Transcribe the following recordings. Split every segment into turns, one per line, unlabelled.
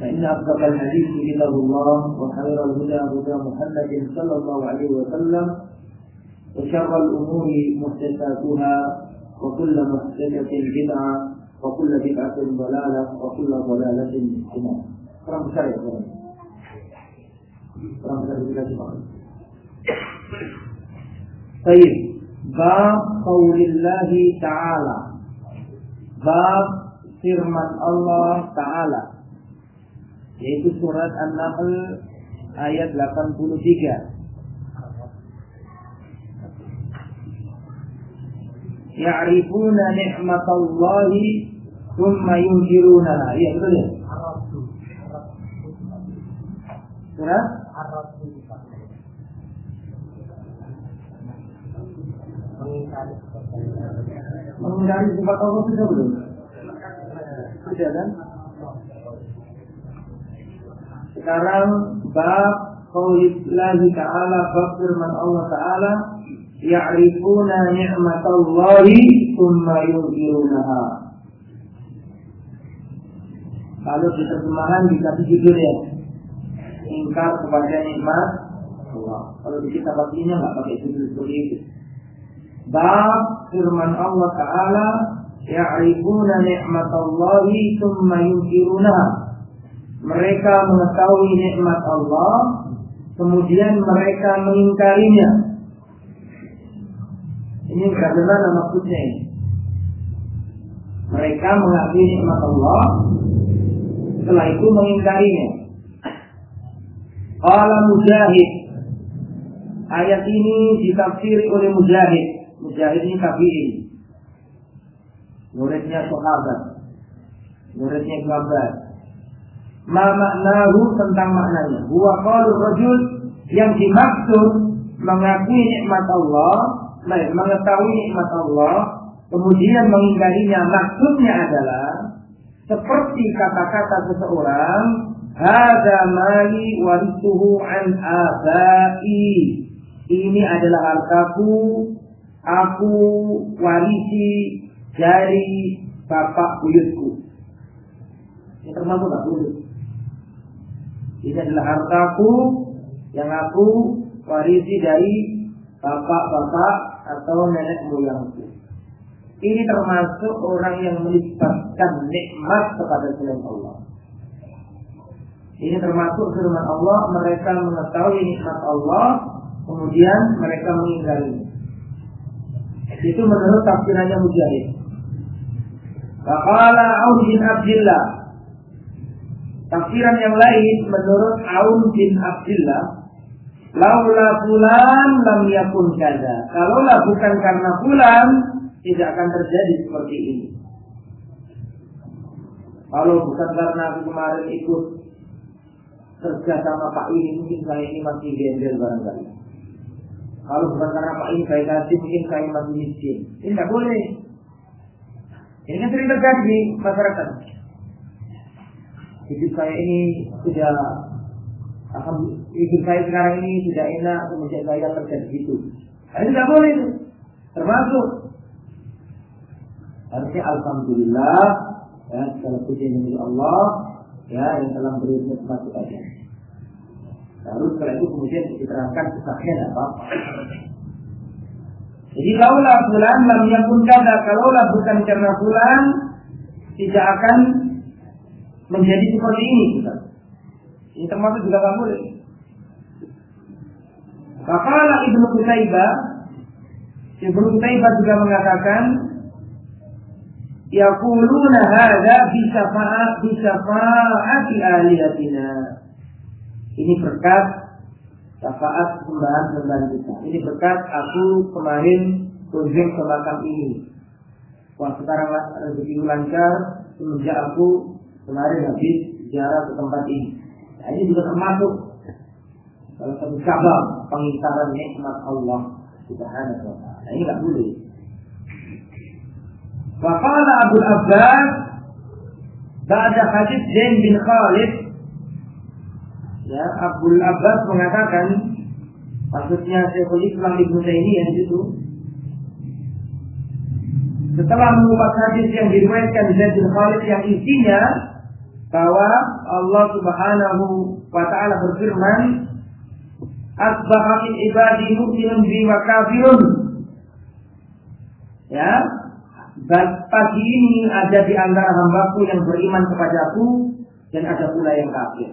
فإن أصدق الحديث كتاب الله وخير الهدى هدى محمد صلى الله عليه وسلم وشر الأمور محدثاتها وكل محدثة بدعة وكل بدعة ضلالة وكل ضلالة في النار. Kurang besar ya kurang. Kurang besar kita semua. Baik. Yaitu surat An-Nahl ayat 83. Ya'rifuna ni'matallahi thumma yunkirunaha. Iya betul ya? Surat Mengingkari sifat Allah sudah belum? Sudah kan? Sekarang bab qaulillahi ta'ala bab firman Allah ta'ala ya'rifuna ni'matallahi yunkirunaha. Kalau di terjemahan dikasih judul ya ingkar kepada nikmat Allah. Kalau di kitab aslinya nggak pakai judul seperti itu. Bab firman Allah Ta'ala ya'rifuna ni'matallahi thumma yunkirunaha. Mereka mengetahui nikmat Allah kemudian mereka mengingkarinya. Ini bagaimana maksudnya ini? Mereka mengakui nikmat Allah setelah itu mengingkarinya. Qala Mujahid Ayat ini ditafsiri oleh Mujahid Mujahid ini tabi'in Muridnya sahabat Muridnya Abbas Ma maknahu tentang maknanya Huwa qalu rajul Yang dimaksud Mengakui nikmat Allah Mengetahui nikmat Allah Kemudian mengingkarinya Maksudnya adalah Seperti kata-kata seseorang Hada mali warisuhu an abai. Ini adalah hartaku, aku warisi dari bapak buyutku. Ini termasuk tak buyut? Ini adalah hartaku yang aku warisi dari bapak-bapak atau nenek moyangku. Ini termasuk orang yang menisbatkan nikmat kepada selain Allah. Ini termasuk firman Allah, mereka mengetahui nikmat Allah, kemudian mereka mengingkari. Itu menurut tafsirannya Mujahid. Bin Abdullah. Tafsiran yang lain menurut Aun bin Abdullah, laula fulan lam yakun kada. Kalaulah bukan karena fulan, tidak akan terjadi seperti ini. Kalau bukan karena aku kemarin ikut kerja sama Pak ini mungkin saya ini masih gembel barangkali. Kalau bukan karena Pak ini saya kasih mungkin saya masih miskin. Ini tidak boleh. Ini kan sering terjadi di masyarakat. Hidup saya ini sudah hidup saya sekarang ini tidak enak, kemudian saya kerja di situ. Nah, ini tidak boleh itu. Termasuk harusnya alhamdulillah ya kalau puji Allah ya yang telah beri nikmat kepada Lalu setelah itu kemudian diterangkan susahnya apa Jadi kaulah bulan lam yakun kada kalaulah bukan karena bulan tidak akan menjadi seperti ini kita. Ini termasuk juga nggak boleh. Kepala Ibnu Qutaibah Ibnu Qutaibah juga mengatakan Yaquluna hadza bi syafa'at bi syafa'ati alihatina. Ini berkat syafaat sembahan sembahan kita. Ini berkat aku kemarin kunjung ke makam ini. Wah sekarang rezeki lancar semenjak aku kemarin habis ziarah ke tempat ini. Nah, ini juga termasuk salah satu cabang pengingkaran nikmat Allah Subhanahu wa taala. Nah, ini nggak boleh. Waqala Abu Abbas Ba'da hadis Zain bin Khalid Ya, Abu Abbas mengatakan maksudnya Syekhul Islam Ibnu Taimiyah itu setelah mengupas hadis yang diriwayatkan Zaid bin Khalid yang isinya bahwa Allah Subhanahu wa taala berfirman asbaha min ibadi mu'minun bi wa kafirun ya pagi ini ada di antara hambaku yang beriman kepadaku dan ada pula yang kafir.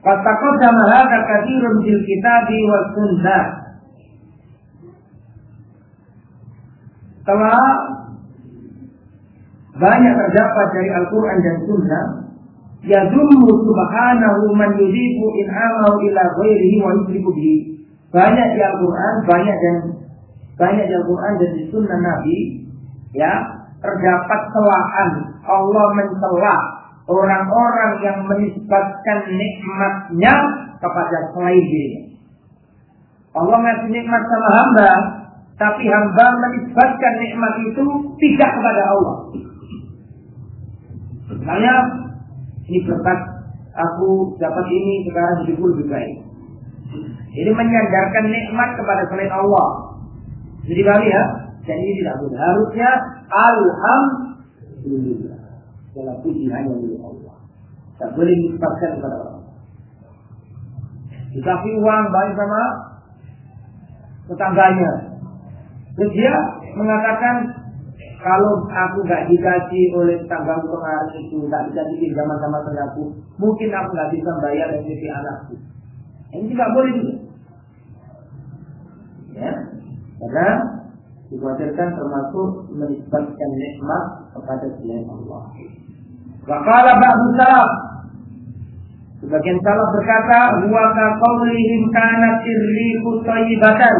Fataqaddama hadza katsirun fil kitabi was sunnah. Telah banyak terdapat dari Al-Quran dan Sunnah Yadummu subhanahu man yudibu in'amahu ila ghairihi wa yusriku bihi Banyak di Al-Quran, banyak dan banyak di Al-Quran dan di Sunnah Nabi, ya terdapat celaan Allah mencela orang-orang yang menisbatkan nikmatnya kepada selain dirinya. Allah ngasih nikmat sama hamba, tapi hamba menisbatkan nikmat itu tidak kepada Allah. Misalnya, ini berkat aku dapat ini sekarang hidupku lebih baik. Ini menyandarkan nikmat kepada selain Allah. Jadi kali ya, dan ini tidak boleh. Harusnya alhamdulillah. Dalam puji hanya milik Allah. Tak boleh dilepaskan kepada orang. Dikasih uang baik sama tetangganya. Terus dia mengatakan kalau aku nggak dikasih oleh tetangga kemarin itu, nggak bisa pinjaman sama saudaraku, mungkin aku nggak bisa bayar dari anakku. Ini tidak boleh juga. Ya, karena dikhawatirkan termasuk menisbatkan nikmat kepada selain Allah. Wakala ba'du salaf Sebagian salaf berkata, "Wa ka qaulihim kanat thayyibatan."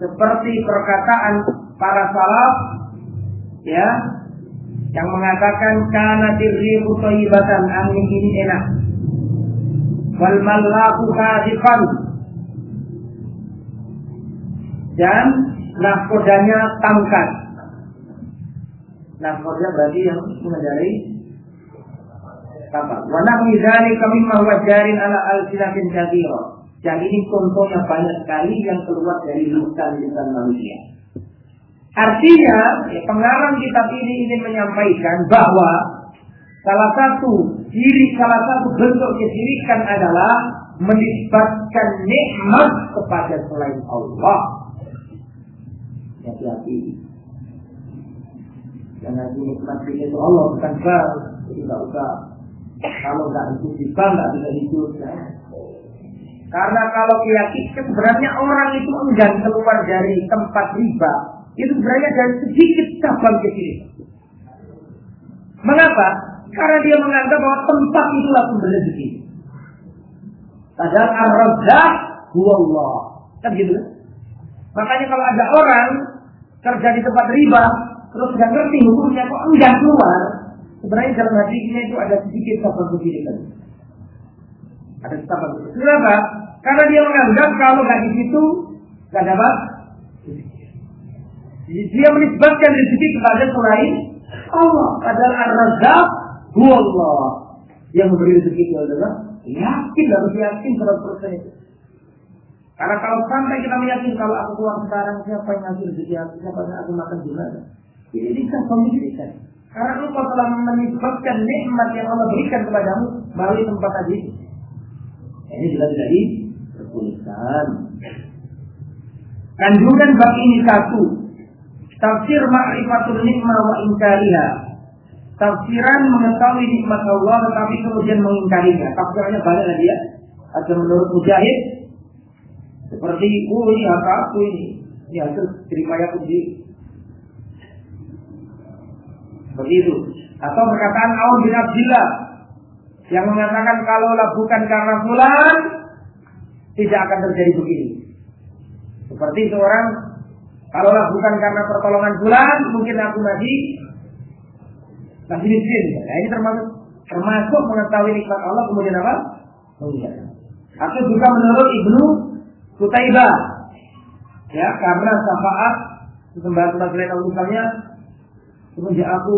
Seperti perkataan para salaf ya yang mengatakan kanat irrihu thayyibatan, angin ini enak. Wal mallaku kadifan dan nahkodanya tangkat. Nahkoda berarti yang mengendarai kapal. Wanah mizani kami mawajarin ala al-silatin jadiro. Dan ini contoh yang banyak sekali yang keluar dari lisan-lisan manusia. Artinya, ya, pengarang kitab ini ingin menyampaikan bahwa salah satu ciri, salah satu bentuk kesyirikan adalah menisbatkan nikmat kepada selain Allah hati-hati. Dan nanti nikmat itu Allah bukan bank, jadi nggak usah. Kalau nggak hidup di nggak bisa hidup. Ya. Karena kalau keyakinan sebenarnya orang itu enggan keluar dari tempat riba, itu sebenarnya dari sedikit cabang kecil. Mengapa? Karena dia menganggap bahwa tempat itulah sumber rezeki. Padahal ar-razzaq huwa Allah. Kan gitu kan? Makanya kalau ada orang kerja di tempat riba, terus nggak ngerti hukumnya kok enggak keluar, sebenarnya dalam hatinya itu ada sedikit sabar kan? Ada sabar Kenapa? Karena dia menganggap kalau nggak di situ nggak dapat. Dia menisbatkan rezeki kepada selain Allah. Padahal ar-razzaq Allah. Yang memberi rezeki itu adalah Yakin harus yakin 100% itu. Karena kalau sampai kita meyakini kalau aku keluar sekarang siapa yang ngasih rezeki aku, siapa yang aku makan di mana? Ini kan pemilikan. Karena engkau telah menyebabkan nikmat yang Allah berikan kepadamu melalui tempat tadi. Ini juga tidak diperbolehkan. Kandungan bab ini satu. Tafsir ma'rifatul nikmah wa inkariha. Tafsiran mengetahui nikmat Allah tetapi kemudian mengingkarinya. Tafsirannya banyak lagi ya. Ada menurut Mujahid. Seperti, oh ini apa aku ini. Ini hasil aku di Seperti itu. Atau perkataan Aun bin Abdillah. Yang mengatakan kalaulah bukan karena fulan. Tidak akan terjadi begini. Seperti seorang kalaulah bukan karena pertolongan bulan, mungkin aku masih masih miskin. Nah, ini termasuk termasuk mengetahui nikmat Allah kemudian apa? Atau juga menurut Ibnu Kutaibah ya karena syafaat sembah sembah Allah misalnya semenjak aku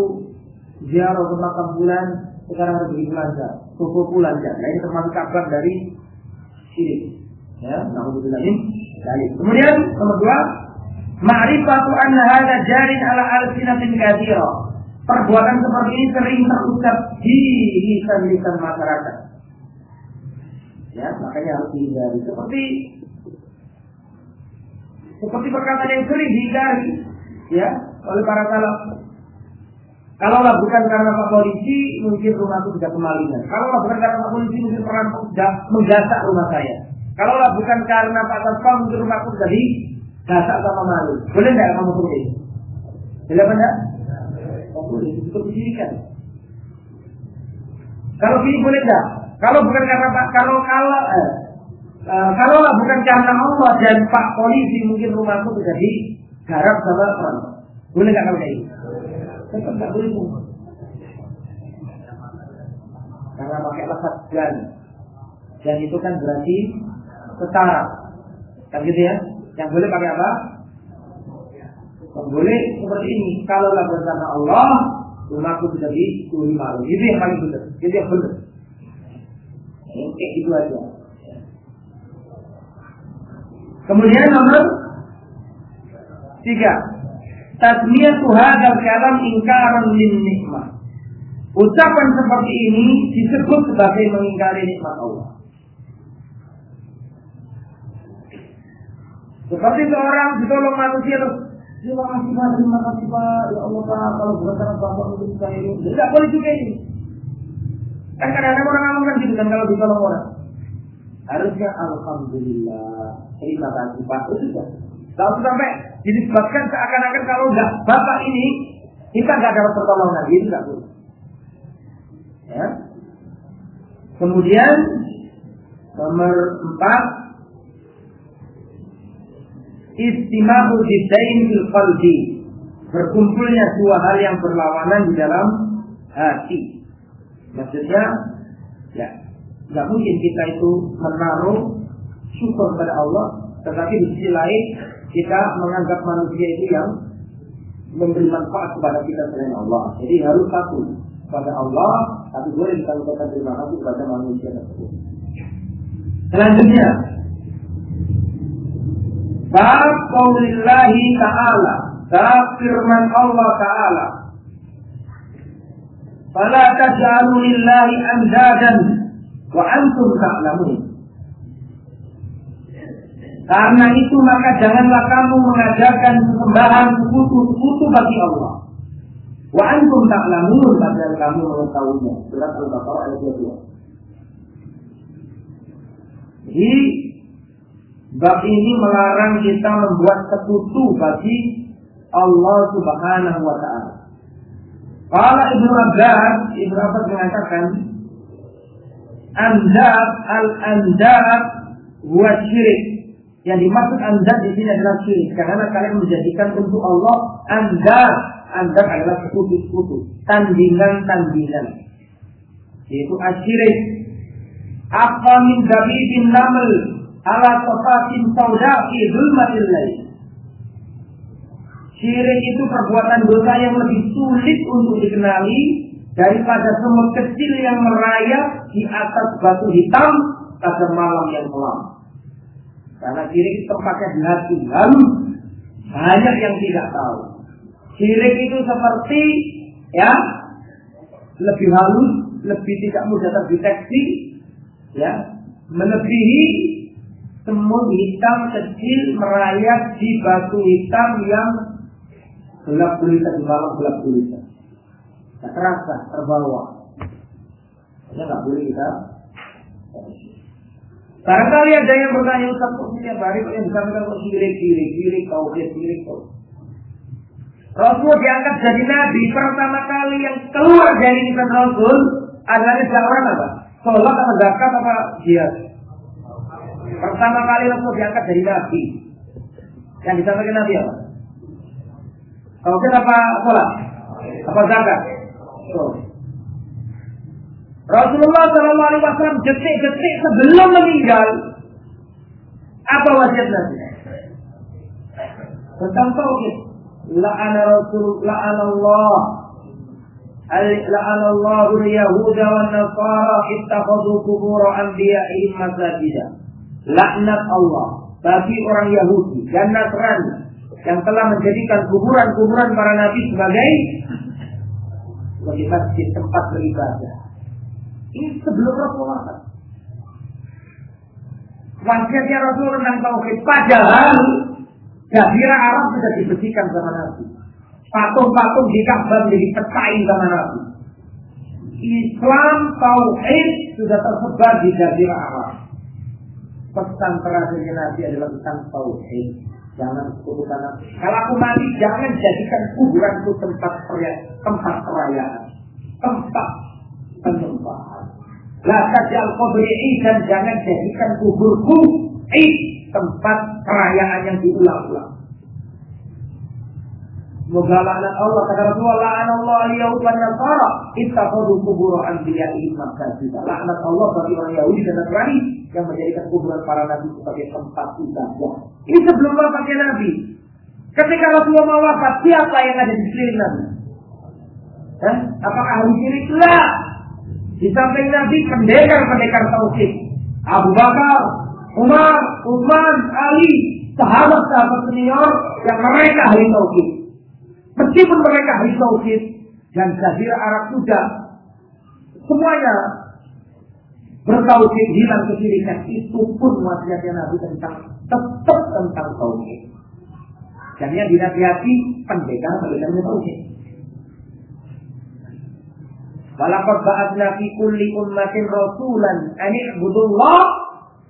ziarah ke makam bulan sekarang harus lancar, cukup bulan Nah ini termasuk kabar dari syirik. Ya, nah min Kemudian nomor dua, ma'rifatu anna hadha jarin ala alsinatin kathira. Perbuatan seperti ini sering terucap di lisan-lisan masyarakat. Ya, makanya harus dihindari. Seperti seperti perkataan yang sering dihindari ya oleh para salaf. Kalaulah bukan karena Pak Polisi, mungkin rumahku sudah kemalingan. Kalaulah bukan karena Pak Polisi, mungkin perampok sudah menggasak rumah saya. Kalaulah bukan karena Pak Satpam di rumahku jadi gasak sama malu. Boleh nggak kamu tulis? Boleh apa enggak? Oh, boleh, itu kebijikan. Kalau ini boleh enggak? Kalau bukan karena Pak, kalau kalau eh, uh, kalaulah bukan karena Allah dan Pak polisi mungkin rumahku sudah garap sama orang. Boleh nggak kalau kayak? Tetap nggak boleh. Karena pakai lafaz dan dan itu kan berarti setara. Kan gitu ya? Yang boleh pakai apa? Yang boleh seperti ini. Kalau lah bersama Allah, rumahku sudah di malu. Itu yang paling benar. Itu yang benar. Oke, itu aja. Kemudian nomor tiga. Tasmiyatu hadzal kalam ingkaran lin nikmah. Ucapan seperti ini disebut sebagai mengingkari nikmat Allah. Seperti seorang ditolong manusia terus terima kasih pak, terima kasih pak, ya Allah pak, kalau bukan karena bapak mungkin saya ini, tidak boleh juga ini. Kan kadang-kadang orang ngomong kan gitu kan kalau ditolong orang. Harusnya alhamdulillah, terima kasih pak, itu sudah. Kalau sampai disebabkan seakan-akan kalau enggak bapak ini kita nggak dapat pertolongan, itu nggak boleh. Ya. Kemudian nomor empat istima'u jiddain fil qalbi. Berkumpulnya dua hal yang berlawanan di dalam hati. Maksudnya, ya, nggak mungkin kita itu menaruh syukur pada Allah, tetapi di sisi lain kita menganggap manusia itu yang memberi manfaat kepada kita selain Allah. Jadi harus satu pada Allah, tapi boleh kita ucapkan terima kasih kepada manusia tersebut. Selanjutnya, Bab qaulillahi ta'ala. Bab firman Allah ta'ala. Fala taj'alu lillahi andadan wa antum ta'lamun. Karena itu maka janganlah kamu mengajarkan sembahan sekutu-sekutu bagi Allah. Wa antum ta'lamun padahal kamu mengetahuinya. Surat Al-Baqarah ayat 22. Jadi Bab ini melarang kita membuat sekutu bagi Allah Subhanahu wa taala. Kalau Ibnu Abbas, Ibnu Abbas mengatakan Andad al-andad wa syirik. Yang dimaksud andad di sini adalah syirik karena kalian menjadikan untuk Allah andad. Andad adalah sekutu-sekutu, tandingan-tandingan. Yaitu asyirik. Apa min dabibin naml ala sofatin sauda fi zulmatil. Syirik itu perbuatan dosa yang lebih sulit untuk dikenali daripada semut kecil yang merayap di atas batu hitam pada malam yang kelam. Karena sirik tempatnya di hati, lalu banyak yang tidak tahu. Sirik itu seperti ya lebih halus, lebih tidak mudah terdeteksi, ya melebihi semut hitam kecil merayap di batu hitam yang gelap gulita di malam gelap gulita. Tak terasa terbawa. Ini nggak boleh kita. Barangkali ada yang bertanya Ustaz kok setiap hari kok yang disampaikan kok sirik sirik kau sirik kau. Rasul diangkat jadi nabi pertama kali yang keluar dari lisan Rasul adalah dakwah apa? Sholat apa zakat apa jihad? Pertama kali Rasul diangkat dari nabi. Yang disampaikan nabi apa? Tauhid apa sholat? Apa zakat? Rasulullah Shallallahu Alaihi Wasallam detik-detik sebelum meninggal apa wasiat Nabi? Tentang tauhid. La'ana Rasul, la'ana Allah Allah al-Yahuda wa Nasara ittakhadhu qubur anbiya'ihim masajida. Laknat Allah bagi orang Yahudi dan Nasrani yang telah menjadikan kuburan-kuburan para nabi sebagai sebagai masjid tempat beribadah. Ini sebelum Rasulullah. Wasiatnya Rasul tentang tauhid. Padahal Jazirah Arab sudah dibersihkan sama Nabi. Patung-patung di Ka'bah menjadi pecahin sama Nabi. Islam tauhid sudah tersebar di Jazirah Arab. Pesan terakhirnya Nabi adalah tentang tauhid. Jangan sekutukan Kalau aku mati, jangan jadikan kuburanku tempat perayaan, tempat perayaan, tempat penyembahan. La tajal kubri dan jangan jadikan kuburku tempat perayaan yang diulang-ulang. Semoga laknat Allah kata Rasulullah laknat Allah Yahud dan Nasara ittakhadhu qubur anbiya'ihim masajid. Laknat Allah bagi orang Yahudi dan Nasrani yang menjadikan kuburan para nabi sebagai tempat ibadah. Ini sebelum wafatnya Nabi. Ketika Rasulullah mau wafat, siapa yang ada di sekeliling Nabi? Dan apakah ahli syirik? Tidak. Di samping Nabi pendekar-pendekar tauhid. Abu Bakar, Umar, Uthman, Ali, sahabat-sahabat senior yang mereka ahli tauhid. Meskipun mereka ahli dan Jazirah Arab sudah semuanya bertauhid hilang kesyirikan itu pun wasiatnya Nabi tentang tetap tentang tauhid. Dan yang dinasihati pendekar pendekar tauhid. Walaqad ba'atsna fi kulli ummatin rasulan an i'budullah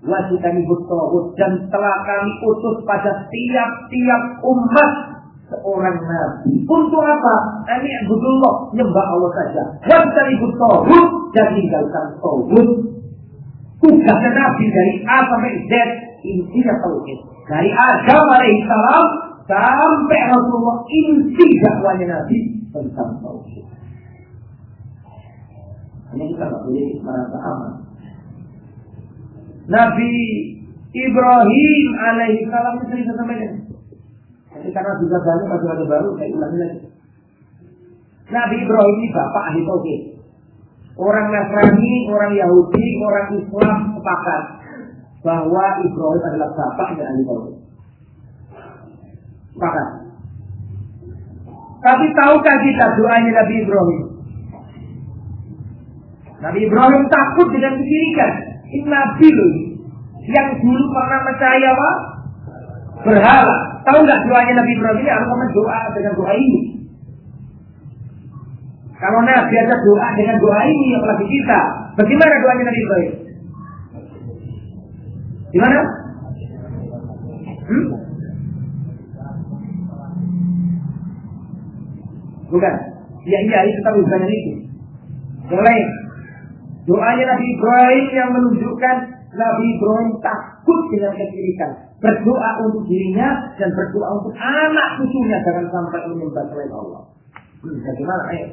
wa tajtanibut dan telah kami utus pada tiap-tiap umat seorang nabi. Untuk apa? Ani abdullah nyembah Allah saja. Wa tajtanibut tawud dan tinggalkan tawud. Tugasnya nabi dari A sampai Z intinya tauhid. Dari Adam alaihissalam sampai Rasulullah inti dakwanya nabi tentang tauhid. Hanya kita nggak boleh merasa aman. Nabi Ibrahim alaihi salam itu cerita sama Jadi karena juga banyak ada baru, saya ulangi lagi. Nabi Ibrahim ini bapak ahli tauhid. Orang Nasrani, orang Yahudi, orang Islam sepakat bahwa Ibrahim adalah bapak dan ahli tauhid. Sepakat. Tapi tahukah kita doanya Nabi Ibrahim? Nabi Ibrahim takut dengan kesyirikan. Ini Nabi loh. Yang dulu pernah percaya apa? Berhala. Tahu nggak doanya Nabi Ibrahim ini? Harus doa dengan doa ini. Kalau Nabi ada doa dengan doa ini, apalagi kita. Bagaimana doanya Nabi Ibrahim? Gimana? Hmm? Bukan. Ya iya, itu tahu bukan itu. Yang lain. Doanya Nabi Ibrahim yang menunjukkan Nabi Ibrahim takut dengan kesyirikan. Berdoa untuk dirinya dan berdoa untuk anak cucunya jangan sampai menyembah selain Allah. Hmm, bagaimana? Ayo.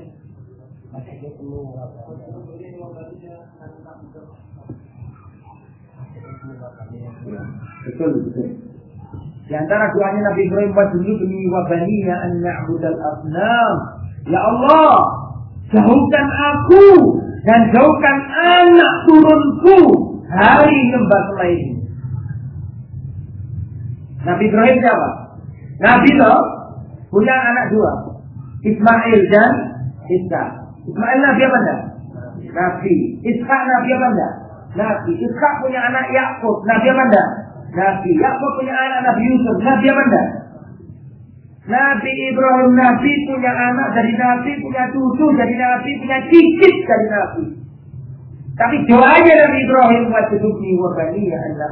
Betul, betul. Di antara doanya Nabi Ibrahim wa junubni wa baniya an na'budal asnam. Ya Allah, Jauhkan aku dan jauhkan anak turunku hari nyembah selain Nabi Ibrahim siapa? Nabi loh punya anak dua, Ismail dan Ishak. Ismail Nabi apa enggak? Nabi. Ishak Nabi apa enggak? Nabi. Ishak punya anak Yakub. Nabi apa enggak? Nabi. Yakub punya anak Nabi Yusuf. Nabi apa enggak? Nabi Ibrahim Nabi punya anak dari Nabi, punya cucu dari Nabi, punya cicit dari Nabi. Tapi doanya Nabi Ibrahim buat hidupnya wa baniya anak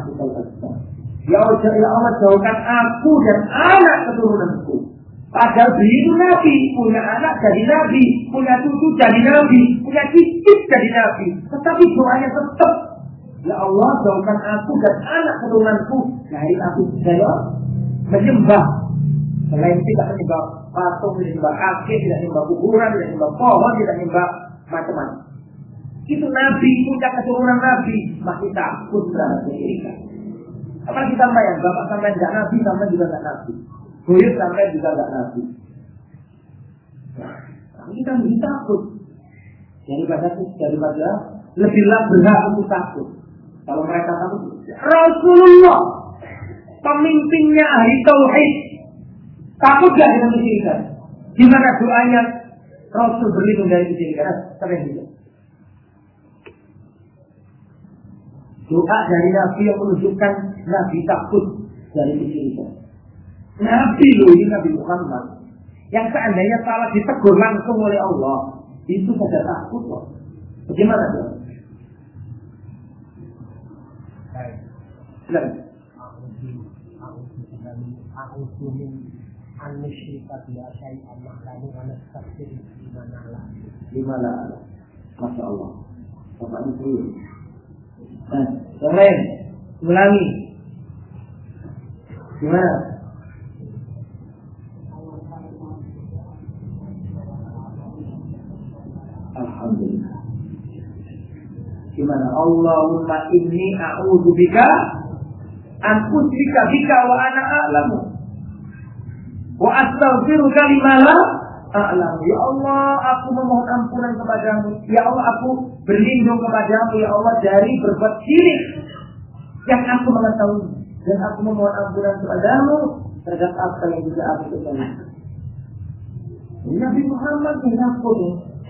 Ya Allah, ya Allah jauhkan aku dan anak keturunanku. Padahal beliau Nabi, punya anak jadi Nabi, punya cucu jadi Nabi, punya cicit jadi Nabi. Tetapi doanya tetap, Ya Allah jauhkan aku dan anak keturunanku dari aku dari menyembah. Selain tidak menyembah patung, tidak menyembah kaki, tidak menyembah kuburan, tidak menyembah pohon, tidak menyembah macam-macam. Itu Nabi, punya keturunan Nabi, masih takut terhadap kesyirikan. Apalagi sampai bapak sampai tidak Nabi, sampai juga tidak Nabi. Buyut sampai juga tidak Nabi. Nah, kita lebih takut daripada daripada lebihlah berhak untuk takut. Kalau mereka takut, Rasulullah pemimpinnya ahli tauhid takut gak dengan kesyirikan? Gimana doanya Rasul berlindung dari kesyirikan? Kalian juga. Doa dari Nabi yang menunjukkan Nabi takut dari kesyirikan. Nabi loh ini Nabi Muhammad. Yang seandainya salah ditegur langsung oleh Allah, itu saja takut kok. Bagaimana tuh? Silakan. Gimana? Masya Allah. Bapak. Nah, yang lain, ulangi. Gimana? Alhamdulillah. Gimana? Allahumma inni a'udhu bika an usrika bika wa ana a'lamu. Wa astaghfiruka lima la. Ya Allah, aku memohon ampunan kepadamu. Ya Allah, aku berlindung kepadamu. Ya Allah, dari berbuat syirik yang aku mengetahui. Dan aku memohon ampunan kepadamu terhadap apa yang bisa aku ketahui. Nabi Muhammad yang takut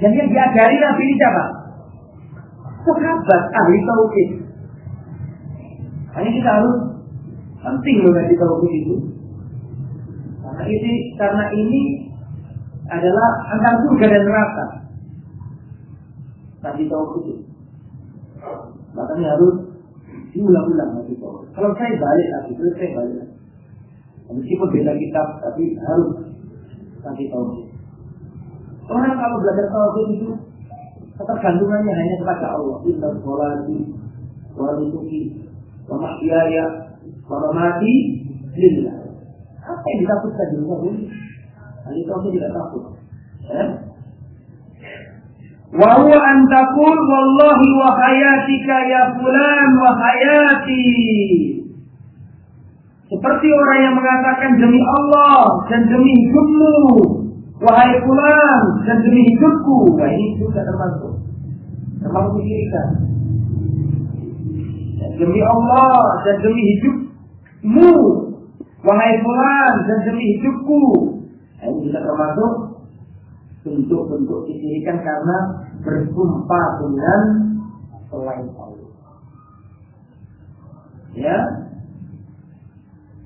dan yang diajari Nabi ini siapa? Sahabat ahli tauhid. Hanya kita harus penting loh ngaji tauhid itu. Karena ini karena ini adalah antara surga dan neraka. Tadi tauhid. Makanya harus diulang-ulang tauhid. Kalau saya balik lagi, terus saya balik lagi. Meskipun beda kitab, tapi harus tadi tauhid. Orang kalau belajar tauhid itu ketergantungannya hanya kepada Allah. Inna sholati wa nusuki wa mahyaya wa mamati lillah. Apa yang ditakutkan di rumah ini? Ahli tauhid tidak takut. Ya? Wa huwa an taqul wallahi wa hayatika ya fulan wa hayati. Seperti orang yang mengatakan demi Allah dan demi hidupmu Wahai pulang dan demi hidupku, nah ini juga termasuk termasuk kesyirikan. Demi Allah dan demi hidupmu, wahai pulang dan demi hidupku, nah, ini juga termasuk bentuk-bentuk kesyirikan karena bersumpah dengan selain Allah. Ya,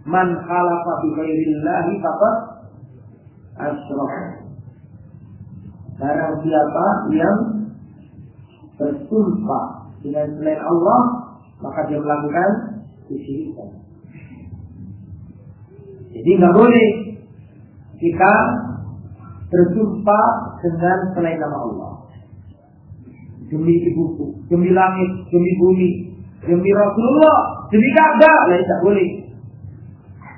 man khalafa bi ghairillahi faqad asyraf. Barang siapa yang bersumpah dengan selain Allah, maka dia melakukan kesyirikan. Jadi nggak boleh kita bersumpah dengan selain nama Allah. Demi ibuku, demi langit, demi bumi, demi Rasulullah, demi Ka'bah, lah tidak boleh.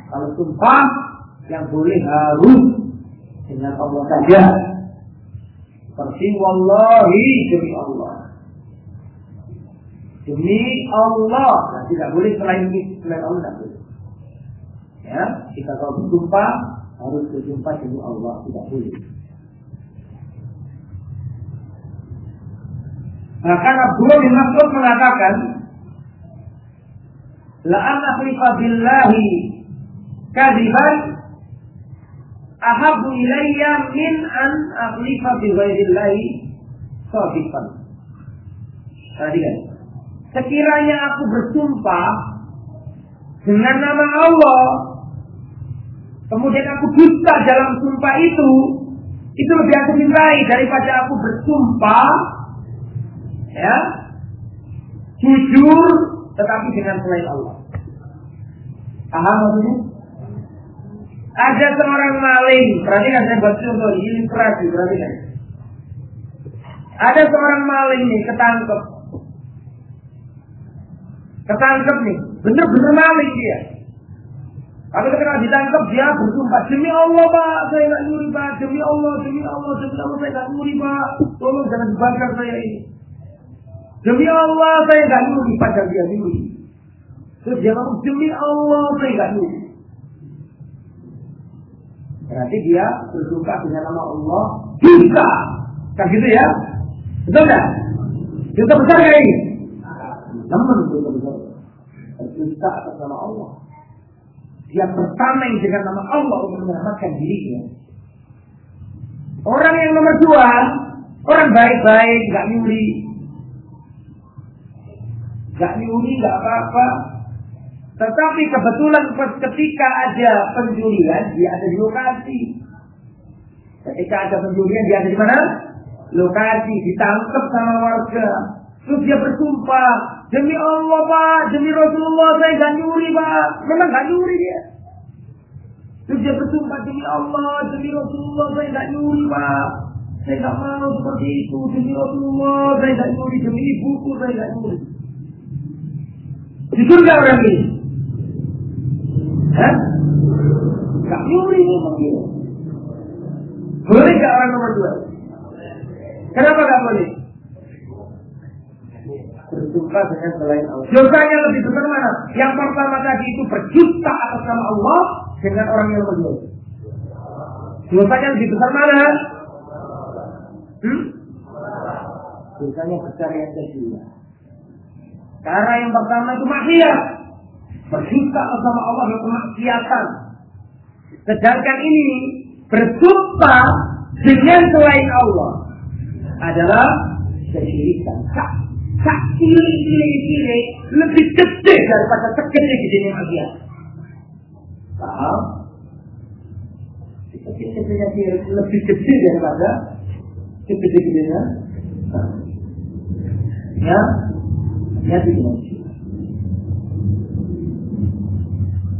Kalau sumpah yang boleh harus dengan Allah saja. Seperti wallahi demi Allah. Demi Allah, nah, tidak boleh selain selain Allah tidak boleh. Ya, kita kalau berjumpa harus berjumpa demi Allah, tidak boleh. Bahkan Abdullah bin Mas'ud mengatakan, La an akhlifa billahi kadiban ahabu ilayya min an akhlifa bi ghairillahi sadiqan. Perhatikan. Sekiranya aku bersumpah dengan nama Allah, kemudian aku dusta dalam sumpah itu, itu lebih aku cintai daripada aku bersumpah, ya, jujur, tetapi dengan selain Allah. Paham maksudnya? Ada seorang maling, perhatikan saya buat contoh ini ilustrasi, perhatikan. Ada seorang maling nih ketangkep, ketangkep nih, bener-bener maling dia. Tapi ketika ditangkap dia bersumpah demi Allah pak, saya nggak nyuri pak, demi Allah, demi Allah, demi Allah saya nggak nyuri pak, tolong jangan dibakar saya ini. Demi Allah saya nggak nyuri, padahal dia nyuri. Terus dia ngomong demi Allah saya nggak nyuri. Berarti dia bersumpah dengan nama Allah dusta. Kan gitu ya? Betul nggak? Dusta besar kayak ini. Namun dusta besar. Dusta atas nama Allah. Dia bertameng dengan nama Allah untuk menyelamatkan dirinya. Orang yang nomor dua, orang baik-baik, nggak nyuri, nggak nyuri, nggak apa-apa. Tetapi kebetulan ketika ada pencurian, dia ada di lokasi. Ketika ada pencurian, dia ada di mana? Lokasi, ditangkap sama warga. Terus dia bersumpah, demi Allah pak, demi Rasulullah saya gak nyuri pak. Memang gak nyuri dia. Terus dia bersumpah demi Allah, demi Rasulullah saya gak nyuri pak. Saya gak mau seperti itu, demi Rasulullah saya gak nyuri, demi ibuku saya gak nyuri. Jujur gak orang ini? Hah? Gak nyuri memang dia. Boleh gak orang nomor dua? Kenapa gak boleh? bersumpah dengan selain Allah. Dosanya lebih besar mana? Yang pertama tadi itu berjuta atas nama Allah dengan orang yang kedua. Dosanya lebih besar mana? Hmm? Dosanya besar yang kedua. Karena yang pertama itu maksiat. Berjuta atas nama Allah yang kemaksiatan. Sedangkan ini bersumpah dengan selain Allah adalah kesyirikan sak cilik-cilik lebih gede daripada segede gedenya manusia. Paham? Kecil-kecilnya lebih gede daripada segede-gedenya. Ya, ya di manusia.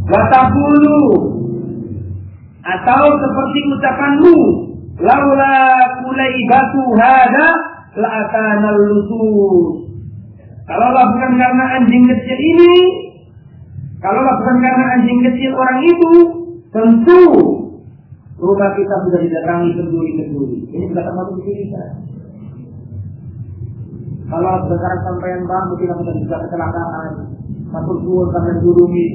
Watabulu atau seperti ucapanmu laula kulai batu hada la akanal lusus Kalaulah bukan karena anjing kecil ini, kalaulah bukan karena anjing kecil orang itu, tentu rumah kita sudah didatangi kenduri-kenduri. Ini sudah termasuk kita. Kalau sekarang sampai bang, mungkin kita sudah kecelakaan, masuk suul sampai durungi.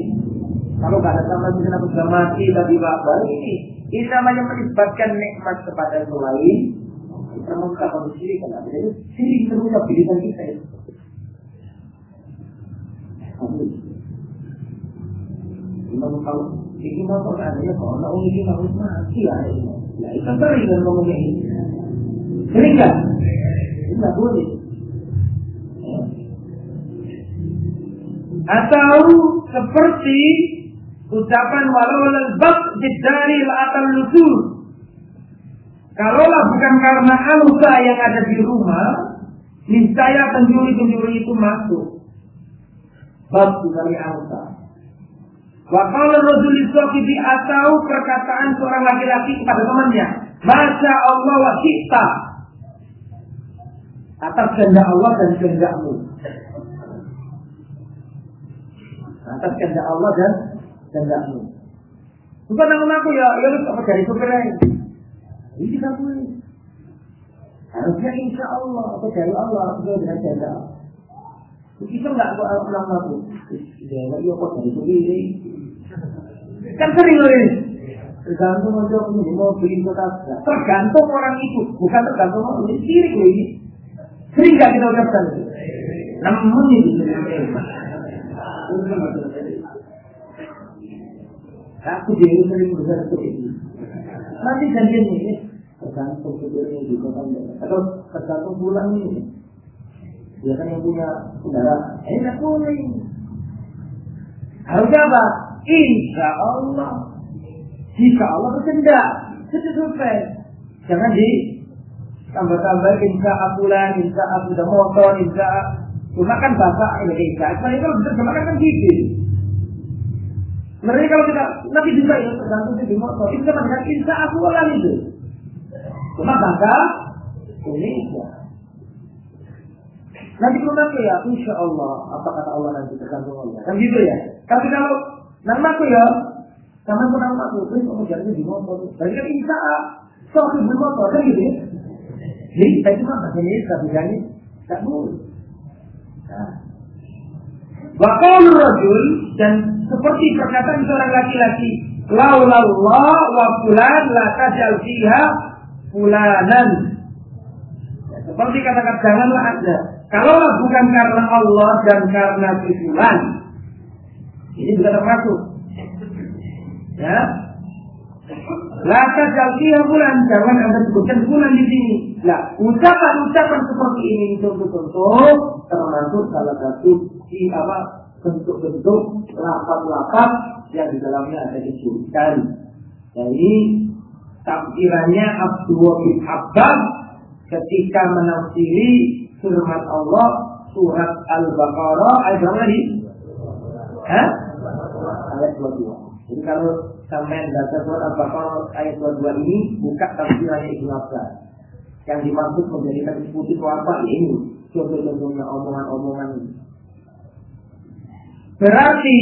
Kalau nggak ada sampai mungkin aku sudah mati bagi bapak ini. Ini namanya menisbatkan nikmat kepada yang lain. Kita mengungkapkan syirik kan Jadi syirik terucap di kita. Imam kalau ini mau kok ada ya kalau mau ini mau mati ya. Ya itu sering kan ngomongnya ini. Sering kan? Tidak boleh. Atau seperti ucapan walau lebak jidari la'atan lusul. Kalaulah bukan karena alusa yang ada di rumah, niscaya pencuri-pencuri itu masuk. Bab dari alusa. Wakala Rasul di atau perkataan seorang laki-laki kepada temannya. Masya Allah wa kita. Atas kehendak Allah dan kehendakmu. Atas kehendak Allah dan kehendakmu. Bukan nama aku ya, ya lu apa dari supir Ini kita boleh. Harusnya insya Allah atau dari Allah atau dengan kehendak Kita nggak kok nama aku. Ya, iya kok dari supir Kan sering loh ini. Tergantung aja ini mau beli kota. Tergantung orang itu, bukan tergantung orang ini. Sirik loh ini. Sering gak kita ucapkan? Namun itu Aku jadi sering besar seperti ini. Nanti janjian ini tergantung sebelumnya di kota atau tergantung bulan ini. Dia kan yang punya kendaraan. Ini tidak boleh. Harusnya apa? Insya Allah. Jika Allah berkehendak, sudah selesai. Jangan di tambah-tambah insya Allah, insya Allah sudah motor, insya Cuma kan bahasa Indonesia, Ismail kalau bisa terjemahkan kan gitu. Mereka kalau kita nanti juga ya tergantung di motor, itu sama dengan insya Allah itu. Cuma bahasa Indonesia. Nanti kalau nanti ya, insya Allah, apa kata Allah nanti tergantung Allah. Kan gitu ya. Tapi kalau namaku ya, sama pun namaku, terus kamu jalan di motor. Berarti kan insya Allah, soal di motor kan gitu ya. Jadi saya cuma bahasa Indonesia, bedanya tak boleh. Wakil rajul dan seperti perkataan seorang laki-laki, laulallah wa fulan la tajal fiha fulanan. Ya, seperti kata-kata janganlah ada. Kalau bukan karena Allah dan karena si fulan, ini juga termasuk. Ya, Laka jalkiya bulan, jangan anda sebutkan bulan di sini. Nah, ucapan-ucapan seperti ini betul-betul termasuk salah satu di apa bentuk-bentuk lapak-lapak yang di dalamnya ada disebutkan. Jadi takdirannya Abdul bin Abbas ketika menafsiri firman Allah surat Al-Baqarah ayat berapa tadi? Hah? Ayat 22. Jadi kalau sampai baca surat Al-Baqarah ayat 22 ini buka tafsirannya Ibnu Abbas. Yang dimaksud menjadikan putih apa? Ya ini contoh-contohnya omongan-omongan Berarti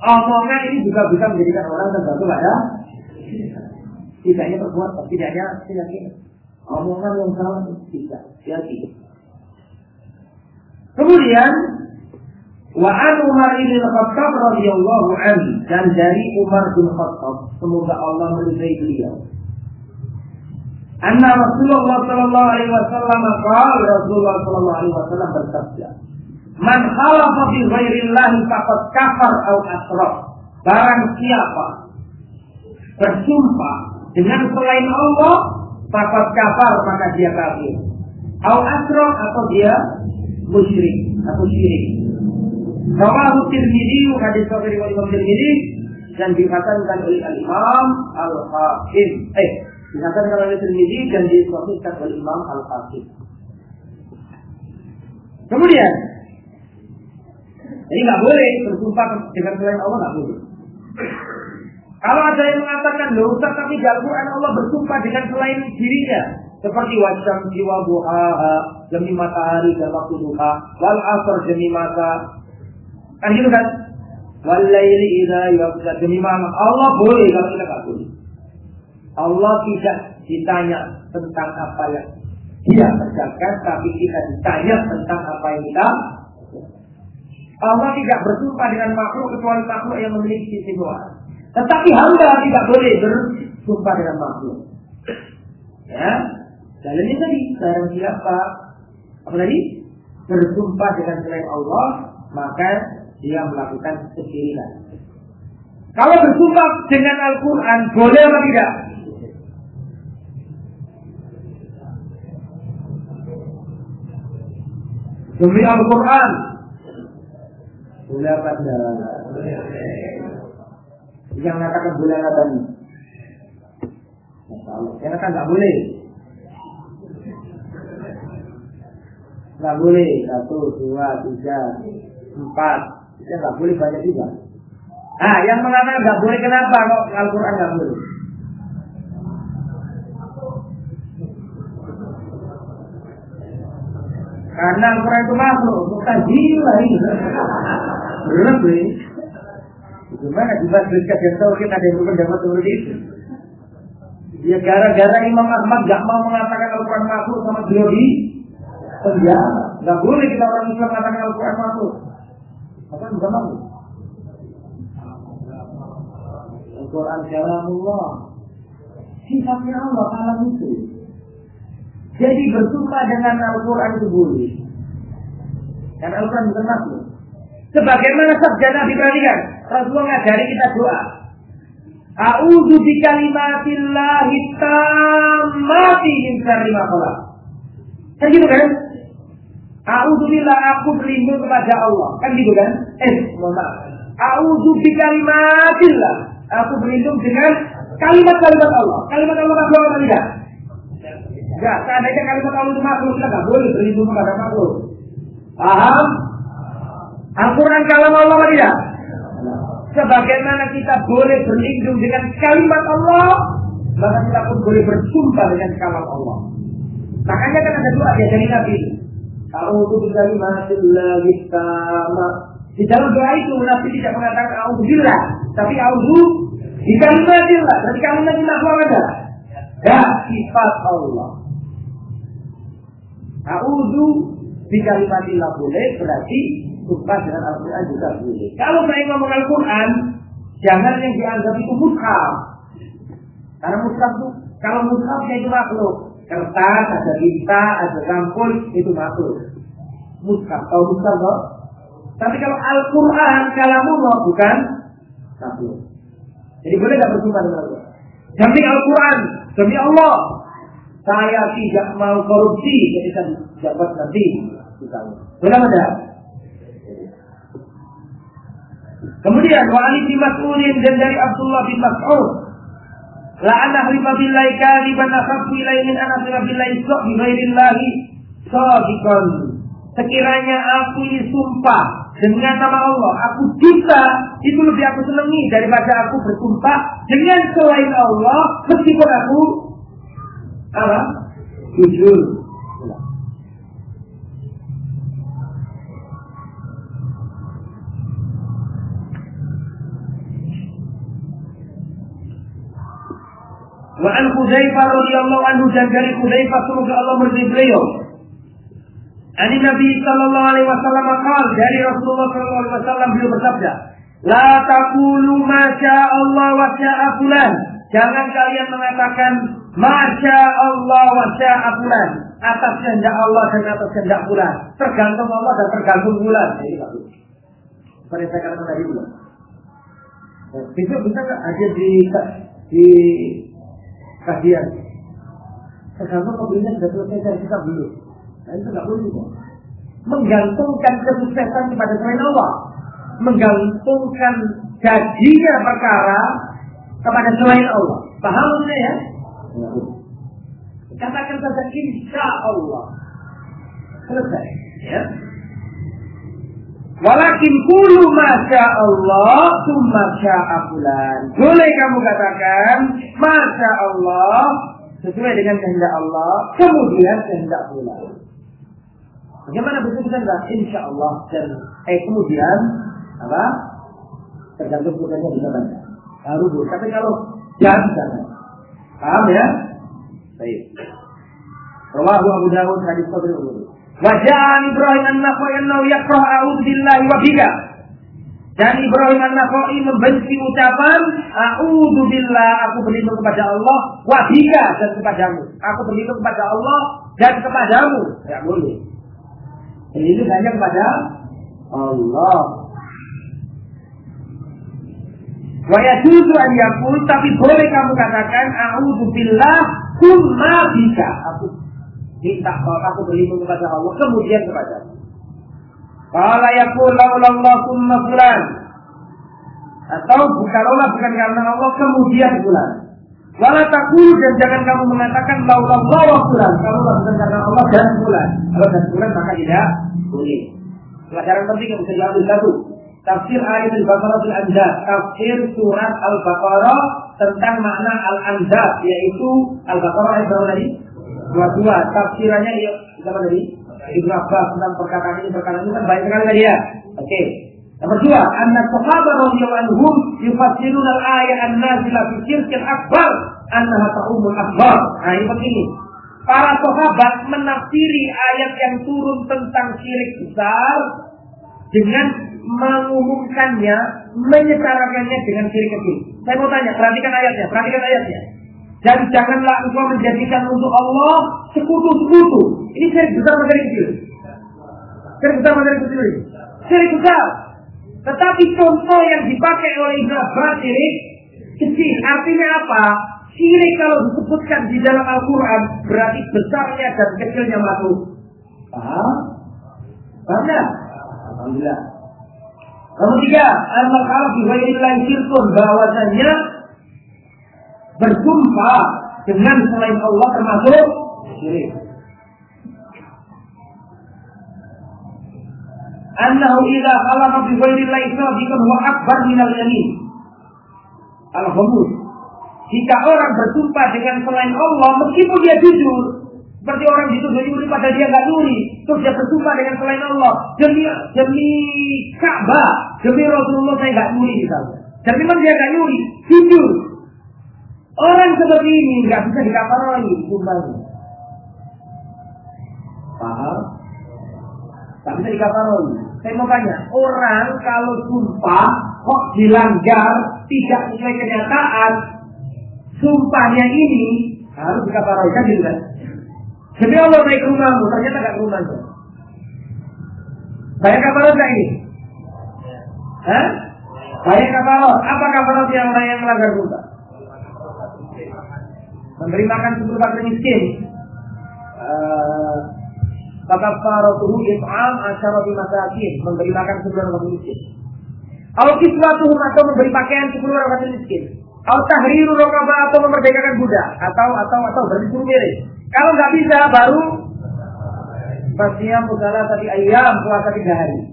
omongan ini juga bisa menjadikan orang tergantung pada tidaknya berbuat, tidaknya tidak Omongan yang salah tidak, yakin. Kemudian Wa an Umar bin Khattab radhiyallahu anhu dan dari Umar bin Khattab semoga Allah meridai beliau. Anna Rasulullah sallallahu alaihi wasallam qala Rasulullah sallallahu alaihi wasallam bersabda Man halafa bi ghairillah faqad kafar atau asraf. Barang siapa bersumpah dengan selain Allah faqad kafar maka dia kafir. Au asraf atau dia musyrik atau syirik. Rawahu Tirmidzi hadis sahih riwayat Imam Tirmidzi dan dikatakan oleh Al Imam Al Hakim. Eh, dikatakan oleh Tirmidzi dan disahihkan oleh Imam Al Hakim. Kemudian, jadi nggak boleh bersumpah dengan selain Allah nggak boleh. Kalau ada yang mengatakan loh tapi di Al-Quran Allah bersumpah dengan selain dirinya seperti wajam jiwa buha demi matahari dan waktu duha wal asr demi mata Kan gitu kan? Walaili idza yabda demi mana? Allah boleh kalau kita nggak boleh. Allah tidak ditanya tentang apa yang dia kerjakan, tapi kita ditanya tentang apa yang kita Allah tidak bersumpah dengan makhluk kecuali makhluk yang memiliki sisi luar. Tetapi hamba tidak boleh bersumpah dengan makhluk. Ya, dalilnya tadi barang siapa apa tadi bersumpah dengan selain Allah maka dia melakukan kesyirikan. Kalau bersumpah dengan Al-Quran, boleh atau tidak? Demi Al-Quran, boleh apa tidak? Yang mengatakan boleh apa nih? Karena kan nggak boleh. Nggak boleh. Satu, dua, tiga, empat, kita nggak boleh banyak juga. Nah, yang mengatakan nggak boleh kenapa kok Al-Quran nggak boleh? Karena Al-Quran itu makhluk, bukan ini. Lebih. Gimana juga Rizka yang tahu kita ada yang berpendapat seperti itu. Ya gara-gara Imam Ahmad gak mau mengatakan Al-Quran makhluk sama beliau di penjara. Gak boleh kita orang Islam mengatakan Al-Quran makhluk. Maka bukan makhluk. Al-Quran kalamullah. Sifatnya Allah kalam itu. Jadi bersumpah dengan Al-Quran itu boleh. Karena Al-Quran bukan makhluk. Sebagaimana sabda Nabi perhatikan, Rasulullah ngajari kita doa. A'udzu bi kalimatillahi tammati min syarri ma khalaq. Kan gitu kan? A'udzubillah aku berlindung kepada Allah. Kan gitu kan? Eh, mohon maaf. A'udzu bi kalimatillah. Aku berlindung dengan kalimat-kalimat Allah. Kalimat Allah makhluk apa tidak? Enggak, seandainya kalimat Allah itu makhluk, kita nggak boleh berlindung kepada makhluk. Paham? Al-Quran kalam Allah apa tidak? Sebagaimana kita boleh berlindung dengan kalimat Allah, maka kita pun boleh bersumpah dengan kalam Allah. Makanya kan ada doa dari Nabi. A'udzu bikalimatillahi sama. Di dalam doa itu Nabi tidak mengatakan a'udzubillah, tapi a'udzu bikalimatillah. Berarti kalimat Allah ada. Ya, sifat Allah. A'udzu bikalimatillah boleh berarti sumpah dengan Al-Quran juga boleh. Kalau saya ngomong Al-Quran, jangan yang dianggap itu mushaf. Karena mushaf itu, kalau mushaf itu makhluk. Kertas, ada tinta, ada sampul, itu makhluk. Mushaf, tahu mushaf kok? Tapi kalau Al-Quran, kalamullah bukan makhluk. Jadi boleh nggak bersumpah dengan Allah? Demi Al-Quran, demi Allah, saya tidak mau korupsi ketika jabat nanti. Boleh tidak? Kemudian wa Ali bin dan dari Abdullah bin Mas'ud La'anna hrifa billahi kaliban akhafu ilai min anasira billahi sok bi ghairillahi sadiqan. Sekiranya aku ini sumpah dengan nama Allah, aku bisa itu lebih aku senangi daripada aku bersumpah dengan selain Allah meskipun aku apa? Jujur. Wa an Hudzaifah radhiyallahu anhu dan dari Hudzaifah semoga Allah meridai beliau. Ani Nabi sallallahu alaihi wasallam qala dari Rasulullah sallallahu alaihi wasallam beliau bersabda, "La taqulu ma Allah wa syaa fulan." Jangan kalian mengatakan Masya Allah wa syaa fulan atas kehendak Allah dan atas kehendak fulan. Tergantung Allah dan tergantung bulan. Jadi bagus. Seperti saya katakan tadi bulan. Besok bisa nggak aja di di kajian. Tergantung mobilnya sudah selesai dari kita belum. Nah itu nggak boleh. Menggantungkan kesuksesan kepada selain Allah. Menggantungkan gajinya perkara kepada selain Allah. Paham maksudnya ya? Katakan saja insya Allah. Selesai. Ya. Walakin kulu masya Allah, summa sya'a bulan. Boleh kamu katakan, masya Allah, sesuai dengan kehendak Allah, kemudian kehendak bulan. Bagaimana bisa kita enggak? Insya Allah dan eh kemudian apa? Tergantung bulannya bisa baca. Harus boleh. Tapi kalau jangan jangan. Paham ya? Baik. Rawahu Abu Dawud hadis Qadri Wajah Ibrahim an-Nakhai annahu yakrah a'udzu billahi wa bika. Dan Ibrahim an-Nakhai membenci ucapan a'udzu aku berlindung kepada Allah wa bika dan kepadamu. Aku berlindung kepada Allah dan kepadamu. Ya boleh. Ini hanya kepada Allah. Wa yajuzu an yakul tapi boleh kamu katakan a'udzu billah kumma bika. Aku minta bahwa aku berlindung kepada Allah kemudian kepada Kalau yakul laulallah summa fulan atau bukanlah bukan karena Allah kemudian fulan. Wala takul dan jangan kamu mengatakan laulallah wa fulan kalau bukan karena Allah dan fulan. Kalau dan fulan maka tidak boleh. Pelajaran penting yang bisa diambil satu. Tafsir ayat Al-Baqarah Al-Anjad. Tafsir surat Al-Baqarah tentang makna Al-Anjad. Yaitu Al-Baqarah ayat berapa tadi? dua-dua tafsirannya ya sama tadi Ibnu Abbas tentang perkataan ini perkataan ini kan banyak sekali tadi ya. Oke. Okay. Nomor dua, anna sahabat radhiyallahu anhum yufassiruna al-ayat an-nazila fi syirkil akbar annaha ta'umul akbar. Nah, ini begini. Para sahabat menafsiri ayat yang turun tentang syirik besar dengan mengumumkannya, menyetarakannya dengan syirik kecil. Saya mau tanya, perhatikan ayatnya, perhatikan ayatnya. Dan janganlah engkau menjadikan untuk Allah Sekutu-sekutu. Ini syirik besar atau syirik kecil? Syirik besar atau syirik kecil? Syirik besar. Tetapi contoh yang dipakai oleh Ibn Abbas ini kecil. Artinya apa? Syirik kalau disebutkan di dalam Al-Quran berarti besarnya dan kecilnya masuk. Paham? Paham ya? Alhamdulillah. Nomor tiga, al-makhluk biwairillahi syirkun bahwasanya bersumpah dengan selain Allah termasuk syirik. Annahu idza khalaqa bi ghairillahi sadiqan wa akbar minal yamin. Al-Ghamus. Jika orang bersumpah dengan selain Allah, meskipun dia jujur, seperti orang dituduh nyuri pada dia nggak nyuri, terus dia bersumpah dengan selain Allah, demi demi Ka'bah, demi Rasulullah saya nggak nyuri misalnya. Dan memang dia nggak nyuri, jujur. Orang seperti ini nggak bisa dikafaroi sumpahnya. Paham? Tak bisa dikafaroi. Saya mau tanya, orang kalau sumpah kok dilanggar tidak sesuai kenyataan, sumpahnya ini harus dikafaroi kan gitu kan? Demi Allah naik rumahmu, ternyata gak ke rumahnya. Bayar kafarot gak ini? Hah? Bayar kafarot. Apa kafarot yang orang yang melanggar sumpah? Memberi makan sepuluh miskin. Kata farotuhu it'am asyarafi masakin. Memberi makan sepuluh fakir miskin. Al kiswatuhum atau memberi pakaian sepuluh orang miskin. Al tahriru rokaba atau memerdekakan budak. Atau atau atau berarti suruh mirip. Kalau nggak bisa baru Fasiam musala tadi ayam puasa tiga hari.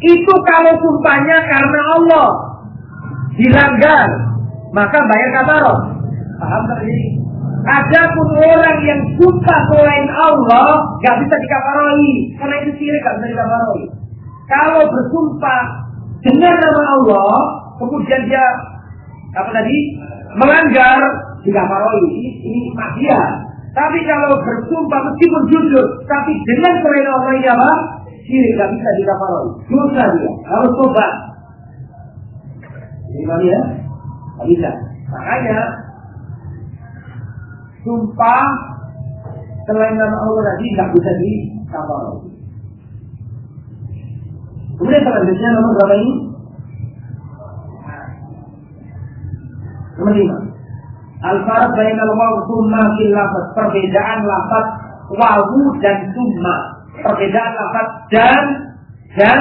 Itu kalau sumpahnya karena Allah dilanggar, maka bayar kafarot. Paham tadi? Ada pun orang yang sumpah selain Allah nggak bisa dikafaroi, karena itu syirik nggak bisa dikafaroi. Kalau bersumpah dengan nama Allah, kemudian dia apa tadi melanggar dikafaroi. Ini, ini maksiat. Tapi kalau bersumpah meskipun jujur, tapi dengan selain Allah ini apa? Syirik nggak bisa dikafaroi. Dosa dia, harus tobat. Ini ya? Nggak bisa. Makanya sumpah selain nama Allah tadi nggak bisa dikafaroi. Kemudian selanjutnya nomor berapa ini? Nomor lima. Al-farad bain al-waw summa fil. Perbedaan lafaz wawu dan summa. Perbedaan lafaz dan dan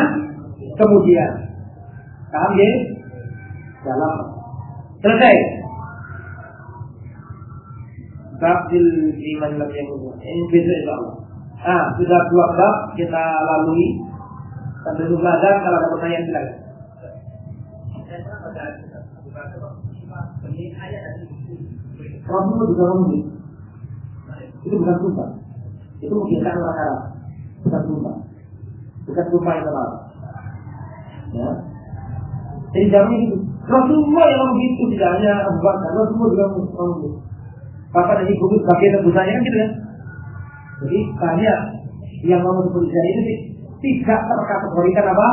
kemudian. Paham ya? Dalam. Selesai. Bab bil iman lam yakun. Ini bisa insyaallah. Ah, sudah dua bab kita lalui. Sampai dua kalau ada pertanyaan silakan. Rasulullah juga ngomong Itu bukan sumpah. Itu menghilangkan orang Arab. Bukan sumpah. Bukan sumpah yang Arab. Ya. Jadi jangan itu. Rasulullah yang ngomong gitu tidak hanya Abu Bakar. Rasulullah juga ngomong gitu. Bapak dan ibu bagian tebusannya kan gitu ya. Jadi banyak yang ngomong saya itu tidak terkategorikan apa?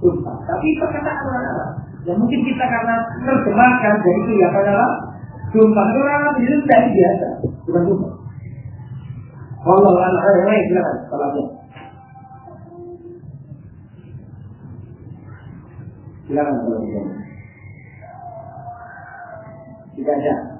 Sumpah. Tapi perkataan orang Arab. Ya mungkin kita karena terjemahkan jadi ya apa? Sumpah itu orang itu tidak biasa, bukan sumpah. Allah anak yang lain silakan salamnya. Silakan kalau Tidak ada.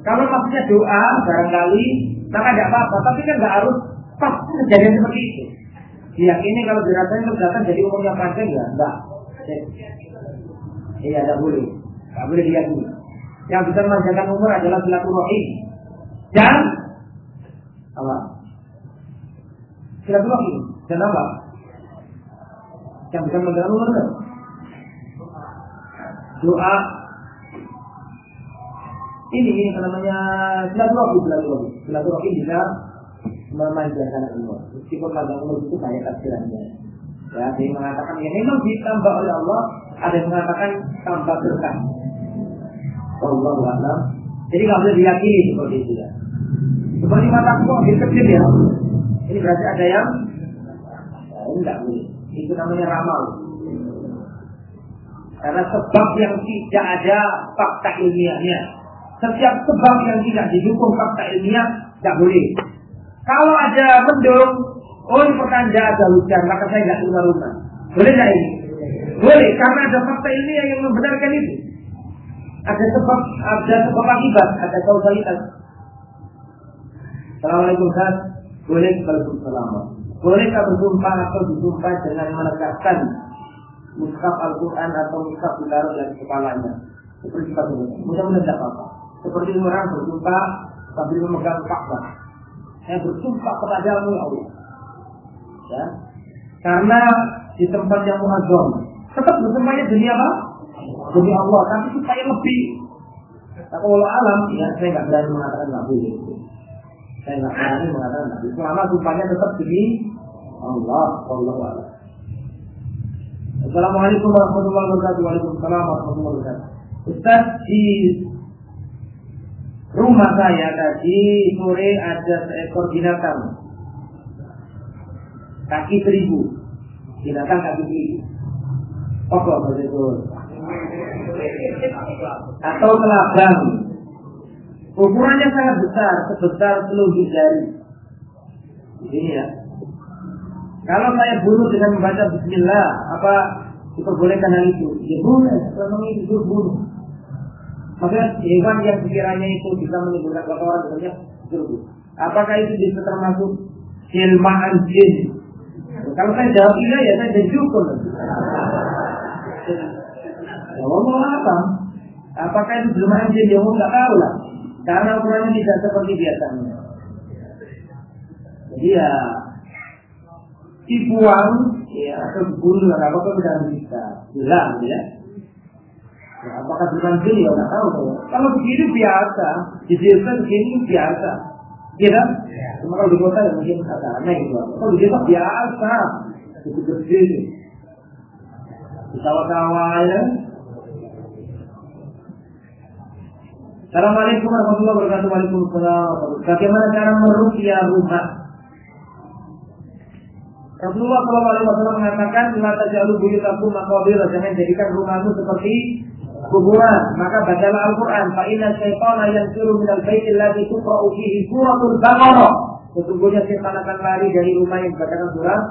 Kalau maksudnya doa barangkali, maka tidak apa-apa. Tapi kan nggak harus pas kejadian seperti itu. Diyakini kalau dirasain terus datang jadi umurnya panjang ya enggak. Iya, tidak boleh. Tidak boleh diyakini. Yang bisa memanjangkan umur adalah silaturahim. Dan apa? Silaturahim. Dan apa? Yang bisa memanjangkan umur? Doa. Ini, ini namanya silaturahim. Silaturahim. Silaturahim bisa memanjakan Allah. Meskipun pada umur itu banyak tafsirannya. Ya, ada yang mengatakan ya memang ditambah oleh Allah, ada yang mengatakan tambah berkah. Allah Allah. Jadi nggak boleh diyakini seperti itu ya. Seperti mataku ambil kecil ya. Ini berarti ada yang ya, ini nggak boleh. Itu namanya ramal. Karena sebab yang tidak ada fakta ilmiahnya. Setiap sebab yang tidak didukung fakta ilmiah tidak boleh. Kalau ada mendung, oh ini pertanda ada hujan, maka saya tidak keluar rumah. Boleh nggak ini? Boleh, karena ada fakta ilmiah yang membenarkan itu. Ada sebab, ada sebab akibat, ada kausalitas. Assalamualaikum Ustaz. Boleh Waalaikumsalam. Bolehkah bersumpah atau bersumpah dengan menegakkan mushaf Al-Quran atau mushaf ditaruh dari kepalanya? Seperti kita Mudah-mudahan tidak apa-apa. Seperti orang bersumpah sambil memegang Ka'bah. Saya bersumpah kepadamu ya Allah. Ya. Karena di tempat yang muazzam. Tetap bersumpahnya demi apa? Demi Allah. Tapi supaya lebih. Kalau alam, ya saya nggak berani mengatakan nggak boleh. Saya nggak berani mengatakan nggak boleh. Selama sumpahnya tetap demi Allah. Allah Allah. Assalamualaikum warahmatullahi wabarakatuh. Waalaikumsalam warahmatullahi wabarakatuh. Ustaz di rumah saya tadi sore ada seekor binatang. Kaki seribu. Binatang kaki seribu. Apa itu? Atau telabang. Ukurannya sangat besar sebesar telunjuk jari ini ya. Kalau saya bunuh dengan membaca Bismillah apa diperbolehkan hal itu? Ya boleh selama itu bunuh Maksudnya hewan yang sekiranya itu bisa menimbulkan kotoran banyak jeruk. Apakah itu bisa termasuk jelmaan jin? Kalau saya jawab iya ya saya jadi dukun. Ya Allah apa? Apakah itu jelmaan jin? Ya nggak tahu lah. Karena ukurannya tidak seperti biasanya. Jadi ya dibuang ya atau dibunuh apa apa tidak bisa hilang ya Ya, apakah bukan gini ya tahu saya. Kalau begini biasa, di desa begini biasa, ya kan? Cuma kalau di kota ya mungkin agak aneh gitu. Kalau di desa biasa, itu gede, di sawah-sawah ya. Assalamualaikum warahmatullahi wabarakatuh. Waalaikumsalam. Bagaimana cara merukyah rumah? Rasulullah SAW mengatakan, "La tajalu buyutakum maqabir." Jangan jadikan rumahmu seperti kuburan maka bacalah Al-Quran. Fa inna syaitana yanfiru min al-bait alladhi tuqra'u fihi suratul Baqarah. Sesungguhnya setan akan lari dari rumah yang dibacakan surat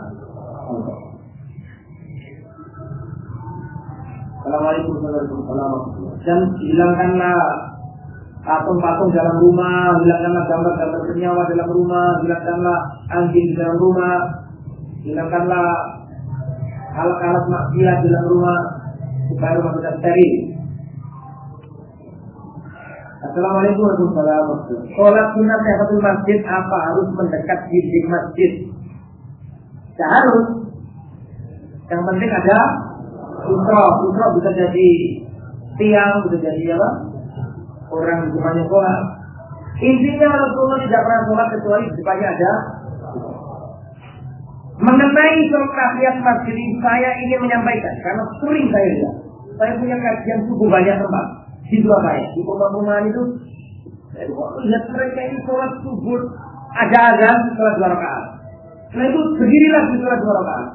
Assalamualaikum warahmatullahi dan hilangkanlah patung-patung dalam rumah, hilangkanlah gambar-gambar bernyawa dalam rumah, hilangkanlah anjing dalam rumah, hilangkanlah alat-alat maksiat dalam rumah supaya rumah kita steril. Assalamualaikum warahmatullahi wabarakatuh. Sholat sunat tahiyatul masjid apa harus mendekat dinding masjid? Tidak harus. Yang penting ada sutra. Sutra bisa jadi tiang, bisa jadi apa? Orang rumahnya sholat. Intinya Rasulullah tidak pernah sholat kecuali di depannya ada Mengenai sholat masjid ini saya ingin menyampaikan karena sering saya lihat. Saya punya kajian subuh banyak tempat di Surabaya, di perumahan itu, saya lihat mereka ini sholat subuh, ada azan sholat dua rakaat. Setelah itu berdiri lagi sholat dua rakaat.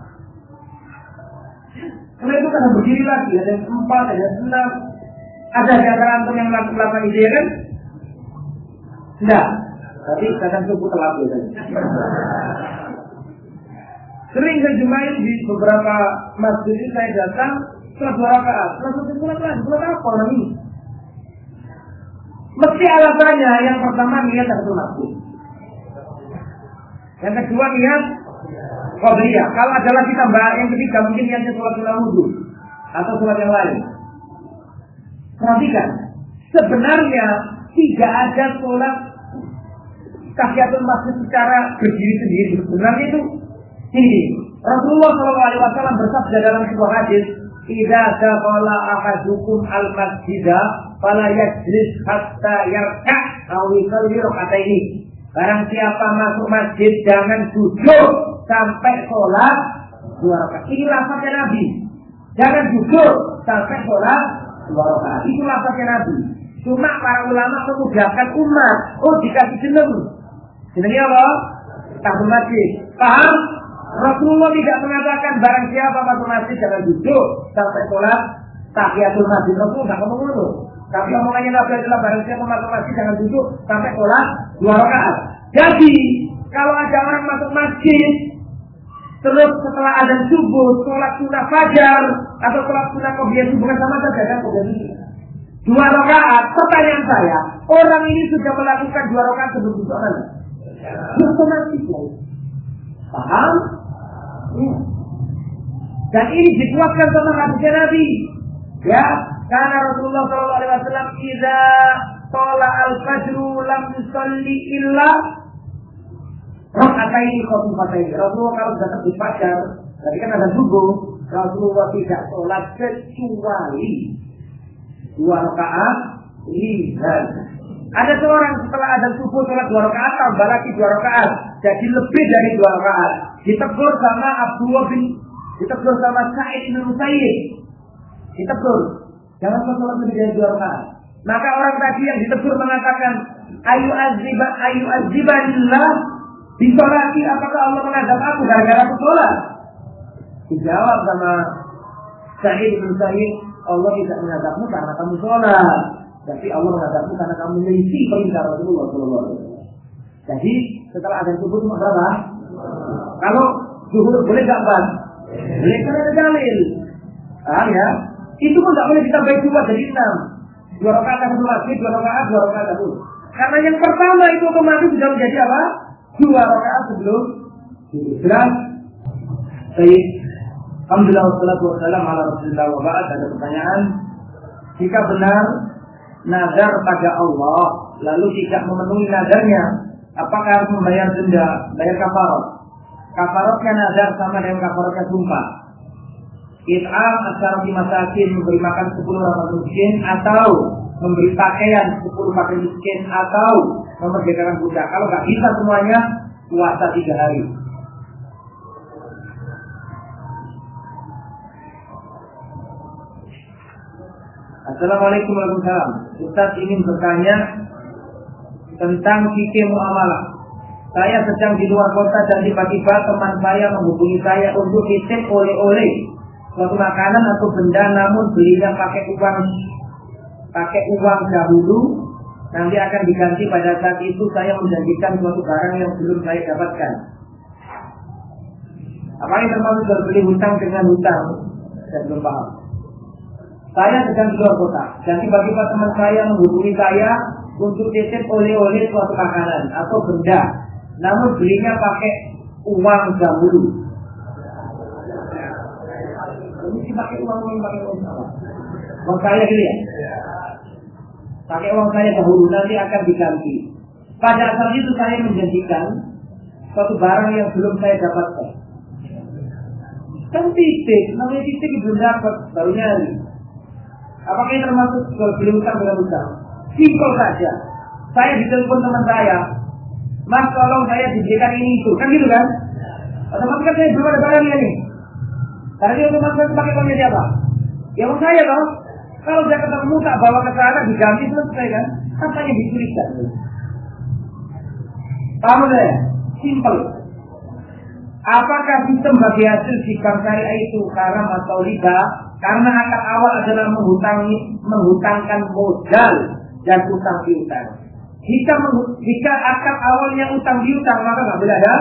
Setelah itu kadang berdiri lagi, ada yang empat, ada yang enam. Ada di antara antum yang melakukan itu ya kan? Tidak. Tapi kadang subuh telat biasanya. Sering saya jumpai di beberapa masjid saya datang sholat dua rakaat, langsung sholat lagi, sholat apa orang ini? Mesti alasannya yang pertama niat satu masjid. Yang kedua niat Qabliyah. Kalau ada lagi tambah yang ketiga mungkin niatnya sholat sunnah wudhu atau sholat yang lain. Perhatikan, sebenarnya tidak ada sholat tahiyatul masjid secara berdiri sendiri. Sebenarnya itu ini Rasulullah SAW bersabda dalam sebuah hadis, "Idza dakhala ahadukum al-masjidah fala yajlis hatta yarka' aw yusalli ini. Barang siapa masuk masjid jangan duduk sampai sholat dua rakaat. Ini lafaznya Nabi. Jangan duduk sampai sholat dua rakaat. Itu lafaznya Nabi. Cuma para ulama memudahkan umat. Oh dikasih jeneng. Jenengnya apa? Tahun masjid. Paham? Rasulullah tidak mengatakan barang siapa masuk masjid jangan duduk sampai sholat tahiyatul masjid. Rasulullah tidak ngomong. Tapi omongannya Nabi adalah barang siapa masuk masjid jangan duduk sampai sholat dua rakaat. Jadi kalau ada orang masuk masjid terus setelah ada subuh sholat sunnah fajar atau sholat sunnah kebiasaan subuh kan sama saja kan dua rakaat. Pertanyaan saya, orang ini sudah melakukan dua rakaat sebelum sholat. Otomatis Paham? Ya. Dan ini dikuatkan sama hadisnya Nabi. Ya, karena Rasulullah Shallallahu Alaihi Wasallam tidak tola al fajru lam yusalli illa rakaat ini ini. Rasulullah kalau sudah terbit fajar, tadi kan ada subuh, Rasulullah tidak sholat kecuali dua rakaat lima. Ada seorang setelah ada subuh sholat dua rakaat tambah lagi dua rakaat, jadi lebih dari dua rakaat. Ditegur sama Abdullah bin, ditegur sama Sa'id bin Musayyib. Ditegur, jangan dari dua rakaat. Maka orang tadi yang ditegur mengatakan, ayu aziba ayu azibanillah Disolati apakah Allah mengadab aku gara-gara aku sholat? Dijawab sama Sa'id bin Sa'id, Allah tidak mengadabmu karena kamu sholat. Tapi Allah mengadabmu karena kamu mengisi perintah Rasulullah SAW. Jadi setelah ada subuh cuma berapa? Kalau subuh boleh gak bang? Boleh karena ada dalil. Ah ya, itu pun tidak boleh kita baik dua jadi enam. Dua rakaat satu masjid, dua rakaat, dua rakaat satu. Karena yang pertama itu otomatis sudah menjadi apa? dua rakaat sebelum Jelas? Baik. Alhamdulillah wassalatu wassalam ala rasulillah wa. Ada pertanyaan. Jika benar nazar pada Allah lalu tidak memenuhi nazarnya, apakah harus membayar denda, bayar kafarat? Kafaratnya nazar sama dengan kafaratnya sumpah. It'am di masakin memberi makan 10 orang miskin atau memberi pakaian 10 pakaian miskin atau memerdekakan budak. Kalau nggak bisa semuanya, puasa tiga hari. Assalamualaikum warahmatullahi wabarakatuh. Ustaz ingin bertanya tentang fikih muamalah. Saya sedang di luar kota dan tiba-tiba teman saya menghubungi saya untuk titip oleh-oleh suatu makanan atau benda namun belinya pakai uang pakai uang dahulu nanti akan diganti pada saat itu saya menjanjikan suatu barang yang belum saya dapatkan. Apa yang termasuk berbeli hutang dengan hutang? Saya belum paham. Saya sedang di luar kota dan tiba-tiba teman saya menghubungi saya untuk titip oleh-oleh suatu makanan atau benda. Namun belinya pakai uang dahulu. Pakai uang uang pakai uang apa? Uang saya gitu ya? Pakai uang saya dahulu nanti akan diganti. Pada saat itu saya menjanjikan suatu barang yang belum saya dapatkan. Kan titik, namanya titik belum dapat, baru nyari. Apakah ini termasuk jual beli utang dengan utang? Simpel saja. Saya ditelepon teman saya, Mas tolong saya diberikan ini itu, kan gitu kan? Otomatis kan saya belum ada barangnya nih. Karena dia otomatis pakai uangnya siapa? Ya uang saya dong. Kalau dia ketemu tak bawa ke sana diganti selesai kan? Yang dicurikan? Paham ya? Simple. Apakah sistem bagi hasil sikap syariah itu haram atau riba? Karena akar awal adalah menghutangi, menghutangkan modal dan utang piutang. Jika jika akar awalnya utang piutang maka nggak boleh ada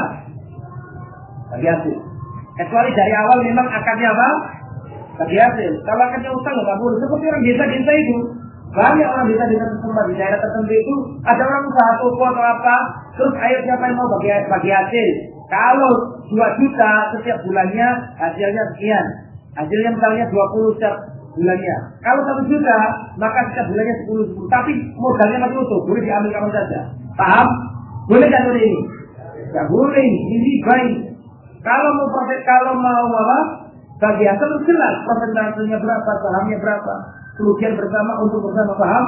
bagi hasil. Kecuali dari awal memang akarnya apa? bagi hasil. Kalau akhirnya utang nggak boleh. Seperti orang desa-desa itu. Banyak orang desa-desa tempat di daerah tertentu itu ada orang usaha toko atau apa, terus ayo siapa yang mau bagi bagi hasil. Kalau 2 juta setiap bulannya hasilnya sekian. Hasilnya misalnya 20 setiap bulannya. Kalau satu juta, maka setiap bulannya 10 10. Tapi modalnya masih utuh, boleh diambil kapan saja. Paham? Boleh boleh ini? Tidak boleh ini baik. Kalau mau profit, kalau mau apa? Bagi hasil jelas persentasenya berapa, sahamnya berapa, kerugian bersama untuk bersama paham.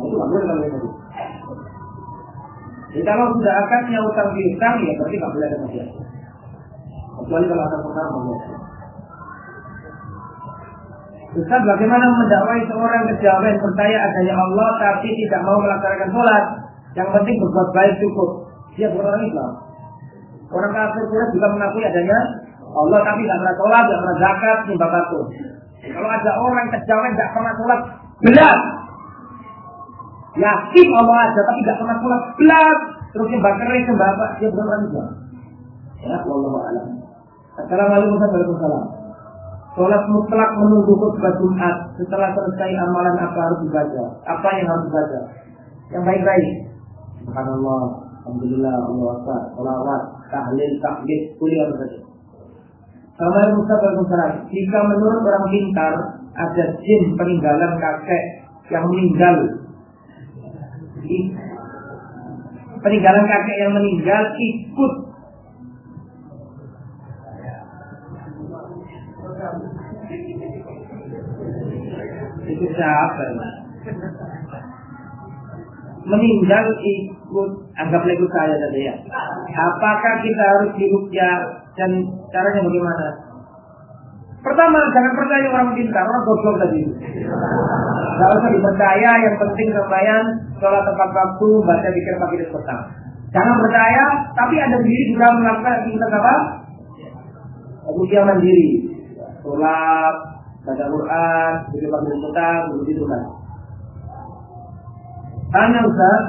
Nah, itu boleh kalau itu. Jadi kalau sudah akadnya utang piutang ya berarti nggak boleh ada mediasi. Kecuali kalau ada perkara mediasi. Ustaz bagaimana mendakwai seorang kejawen percaya adanya Allah tapi tidak mau melaksanakan sholat. Yang penting berbuat baik cukup. Dia bukan orang Islam. Orang kafir juga mengakui adanya Allah tapi tidak pernah sholat, tidak pernah zakat, nyembah batu. Kalau ada orang kejawen tidak pernah sholat, belas. Yakin Allah ada tapi tidak pernah sholat, belas. Terus nyembah kering, nyembah apa? Dia bukan orang Islam. Ya, Allah alam. Assalamualaikum warahmatullahi wabarakatuh. Sholat mutlak menunggu khutbah Jumat. Setelah selesai amalan apa harus dibaca? Apa yang harus dibaca? Yang baik-baik. Subhanallah, Alhamdulillah, Allah Akbar, Tahlil, Tahlil, kuliah saja. Assalamualaikum warahmatullahi Jika menurut orang pintar ada jin peninggalan kakek yang meninggal, peninggalan kakek yang meninggal ikut itu siapa? Meninggal ikut anggaplah ikut saya tadi ya. Apakah kita harus ya dan caranya bagaimana? Pertama, jangan percaya orang pintar, orang goblok tadi. Gak usah dipercaya, yang penting sembahyang, sholat tempat waktu, baca pikir pagi dan petang. Jangan percaya, tapi ada diri juga melakukan aktivitas apa? Ujian mandiri, sholat, baca Quran, pikir dan petang, begitu kan. Tanya Ustaz,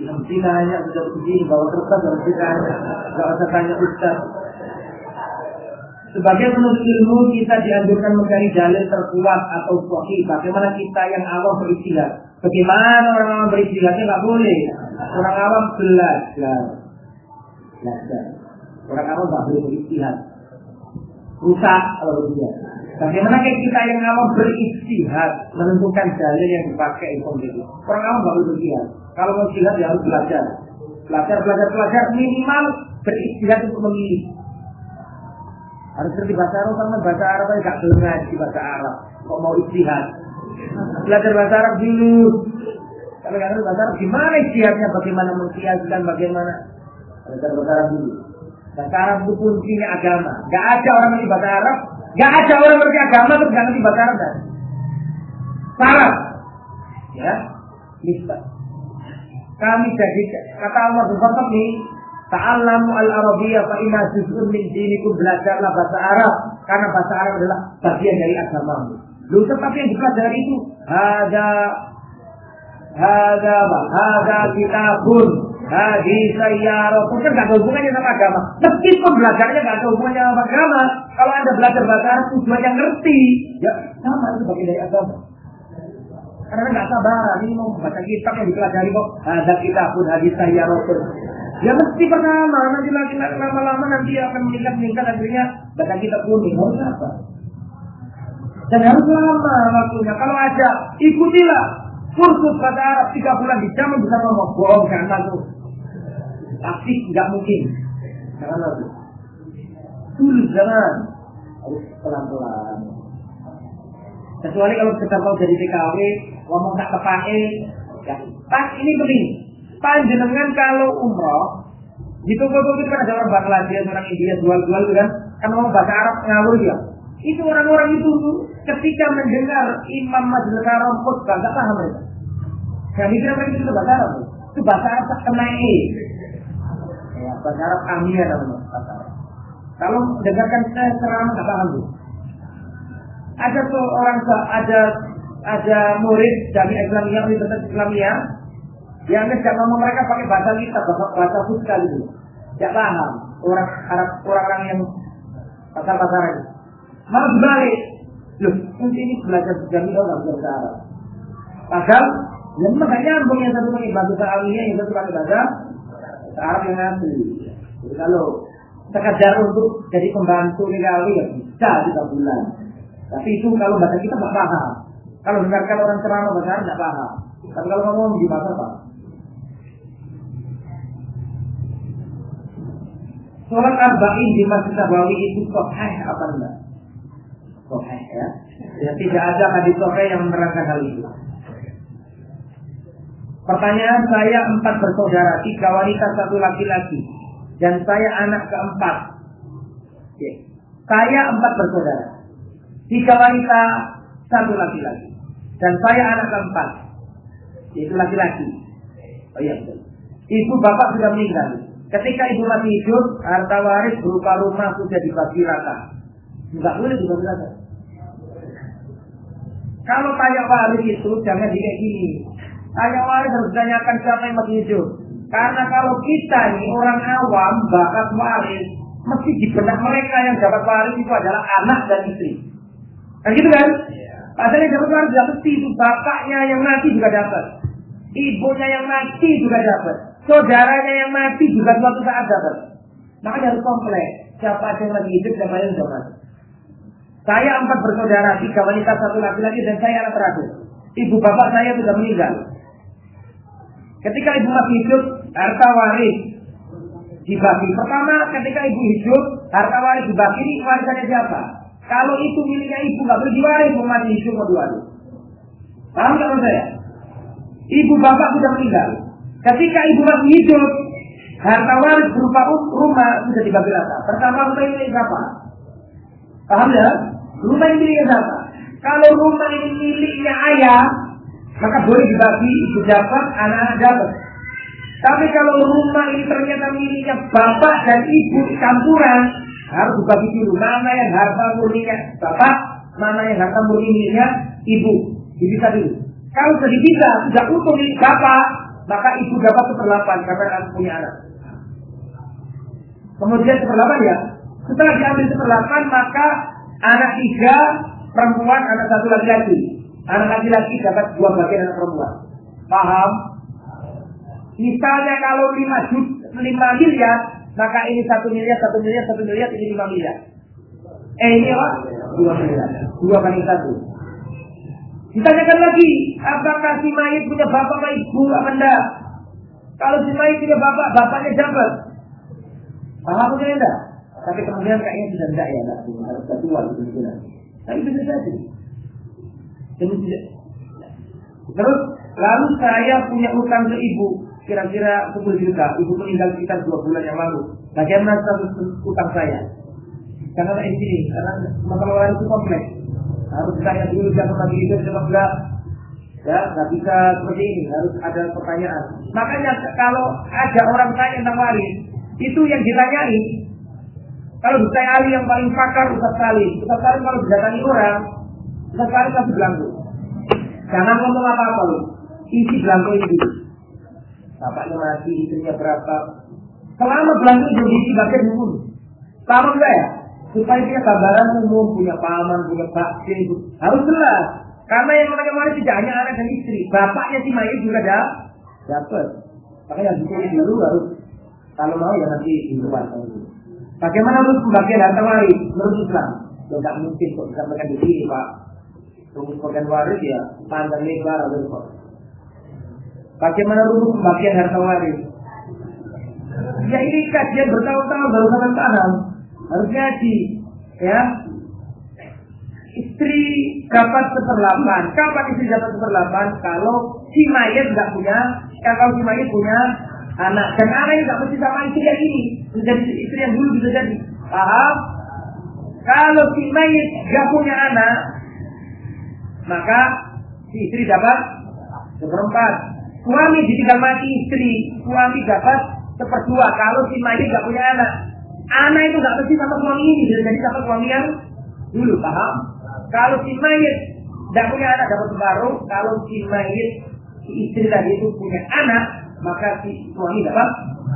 yang tidak hanya sudah begini, bawa kertas dan tidak hanya, usah tanya Ustaz, sebagai penuntut ilmu kita dianjurkan mencari dalil terkuat atau sahih. Bagaimana kita yang awam beristihad? Bagaimana orang awam beristihadnya nggak boleh. Orang awam belajar, belajar. Orang awam nggak boleh beristihad. Rusak kalau begitu. Bagaimana kita yang awam beristihad menentukan dalil yang dipakai gitu. Orang awam boleh beristihad. Kalau mau istihad ya harus belajar. Belajar, belajar, belajar minimal beristihad untuk memilih harus ngerti bahasa Arab sama bahasa Arab aja gak belum ngaji bahasa Arab. Kok mau istihad? Belajar bahasa Arab dulu. Kalau nggak ngerti bahasa Arab, gimana istihadnya? Bagaimana mengkiaskan? Bagaimana? Belajar bahasa Arab dulu. Bahasa Arab itu kuncinya agama. Gak ada orang ngerti bahasa Arab. Gak ada orang ngerti agama terus gak ngerti bahasa Arab. Sarap. Ya. Bisa. Kami jadi kata Allah Subhanahu nih Ta'allamu al-Arabiyah fa inna juz'un min dinikum belajarlah bahasa Arab karena bahasa Arab adalah bagian dari agamamu. Lu tetapi yang dipelajari itu ada ada apa? Ada kitabun hadis sayyarah itu kan gak ada hubungannya sama agama. Meskipun belajarnya gak ada hubungannya sama agama, kalau anda belajar bahasa Arab tujuannya ngerti, ya sama itu bagian dari agama. Karena nggak sabar, ini mau baca kitab yang dipelajari kok. Ada kitab pun hadis sayyarah Ya mesti pertama, nanti lagi lama-lama nanti akan meningkat-meningkat akhirnya baca kita kuning. Harus apa? Dan harus lama waktunya. Kalau ada, ikutilah kursus bahasa Arab tiga bulan di jam bisa ngomong bohong jangan tuh. Tapi nggak mungkin. Jangan lagi. Tulis jangan. Harus pelan-pelan. Kecuali kalau kita mau jadi TKW, ngomong tak kepakai, ya, pas ini begini panjenengan kalau umroh di toko-toko itu kan ada orang Bangladesh, orang India jual-jual itu kan, kan mau bahasa Arab ngawur ya. Itu orang-orang itu ketika mendengar Imam Majelis Haram khutbah nggak paham mereka. Yang mikir mereka itu bahasa Arab. Itu bahasa Arab tak. Ya, bahasa Arab amir namanya bahasa Arab. Kalau mendengarkan saya ceramah nggak paham tuh. Ada tuh orang ada ada murid dari Islamiyah, Universitas Islamiyah, yang tidak ngomong mereka pakai bahasa kita, bahasa bahasa fuska gitu. Tidak paham orang Arab orang-orang yang pasar-pasar itu. Malah dibalik. Loh, ini belajar jami orang bahasa Arab. Padahal nggak nyambung yang satu pakai bahasa Arabnya, yang satu pakai bahasa Yang asli. Jadi kalau sekadar untuk jadi pembantu negara ya bisa tiga bulan. Tapi itu kalau bahasa kita nggak paham. Kalau dengarkan orang ceramah bahasa Arab nggak paham. Tapi kalau ngomong di bahasa apa? Sholat arba'in di Masjid Nabawi itu sahih apa enggak? Sahih ya. Ya tidak ada hadis sahih yang menerangkan hal itu. Pertanyaan saya empat bersaudara, tiga wanita, satu laki-laki. Dan saya anak keempat. Oke. Saya empat bersaudara. Tiga wanita, satu laki-laki. Dan saya anak keempat. Itu laki-laki. Oh iya. Ibu bapak sudah meninggal. Ketika ibu masih hidup, harta waris berupa rumah sudah dibagi rata. Enggak boleh dibagi rata. Kalau tanya waris itu jangan kayak gini. Tanya waris harus ditanyakan siapa yang masih hidup. Karena kalau kita nih orang awam bakat waris, mesti di benak mereka yang dapat waris itu adalah anak dan istri. Kan gitu kan? Padahal yang dapat waris dapat itu bapaknya yang mati juga dapat. Ibunya yang mati juga dapat. Saudaranya yang mati juga suatu saat dapat. Makanya harus kompleks. Siapa yang lagi hidup, siapa yang sudah mati. Saya empat bersaudara, tiga wanita, satu laki-laki, dan saya anak terakhir. Ibu bapak saya sudah meninggal. Ketika ibu masih hidup, harta waris dibagi. Pertama, ketika ibu hidup, harta waris dibagi, ini warisannya siapa? Kalau itu miliknya ibu, nggak boleh diwaris, mau mati hidup, mau diwaris. Paham nggak saya? Ibu bapak sudah meninggal. Ketika ibu masih hidup, harta waris berupa rumah sudah dibagi rata. Pertama rumah ini milik siapa? Paham ya? Rumah ini miliknya siapa? Kalau rumah ini miliknya ayah, maka boleh dibagi ibu dapat, anak-anak dapat. Tapi kalau rumah ini ternyata miliknya bapak dan ibu campuran, harus dibagi dulu mana yang harta murninya bapak, mana yang harta murni miliknya ibu. Dipisah dulu. Kalau sudah dipisah, sudah utuh milik bapak, maka ibu dapat seperlapan karena anak punya anak. Kemudian seperlapan ya, setelah diambil seperlapan maka anak tiga perempuan, anak satu laki-laki. Anak laki-laki dapat dua bagian anak perempuan. Paham? Misalnya kalau lima juta, lima miliar, maka ini satu miliar, satu miliar, satu miliar, ini lima miliar. Eh ini apa? Dua miliar. Dua kali satu. Ditanyakan lagi, apakah si mayit punya bapak atau ibu apa? Kalau si mayit punya bapak, bapaknya dapat. Paham punya enggak? Tapi kemudian kayaknya sudah enggak ya, enggak harus tua gitu mungkin. Tapi bisa jadi. Terus lalu saya punya utang ke ibu. Kira-kira 10 juta. Ibu meninggal sekitar dua bulan yang lalu. Bagaimana status utang saya? Karena ini, karena masalah itu kompleks. Harus ditanya dulu jangan lagi itu sebab enggak. Ya nggak bisa seperti ini. Harus ada pertanyaan. Makanya kalau ada orang tanya tentang waris itu yang ditanyai kalau ditanya ahli yang paling pakar Ustaz sekali Ustaz sekali kalau didatangi orang Sekali kasih belangko jangan ngomong apa-apa loh isi belangko itu bapaknya mati istrinya berapa? Selama belangko itu diisi bagian umum sama enggak ya? Supaya dia gambaran umum punya paman punya bakti harus jelas. Karena yang namanya waris tidak hanya anak dan istri. Bapaknya si mayit juga ada. Dapat. Makanya ditulis dulu harus. Kalau mau ya nanti depan itu bagaimana harus pembagian harta waris menurut Islam? Ya tidak mungkin kok disampaikan di sini pak pembagian waris ya atau kok bagaimana rumus pembagian harta waris? Ya ini kajian bertahun-tahun baru sampai paham harus ngaji ya. Istri dapat seperlapan kapan istri dapat seperlapan kalau si mayat nggak punya ya kalau si mayat punya anak. Dan anak yang nggak mesti sama istri yang ini menjadi istri yang dulu bisa jadi. Paham? Kalau si mayat nggak punya anak maka si istri dapat seperempat suami ditinggal mati istri suami dapat seperdua kalau si mayat nggak punya anak Anak itu nggak mesti sama suami ini, jadi sama suami yang dulu, paham? Kalau si mayit tidak punya anak dapat separuh, kalau si mayit si istri tadi itu punya anak, maka si suami dapat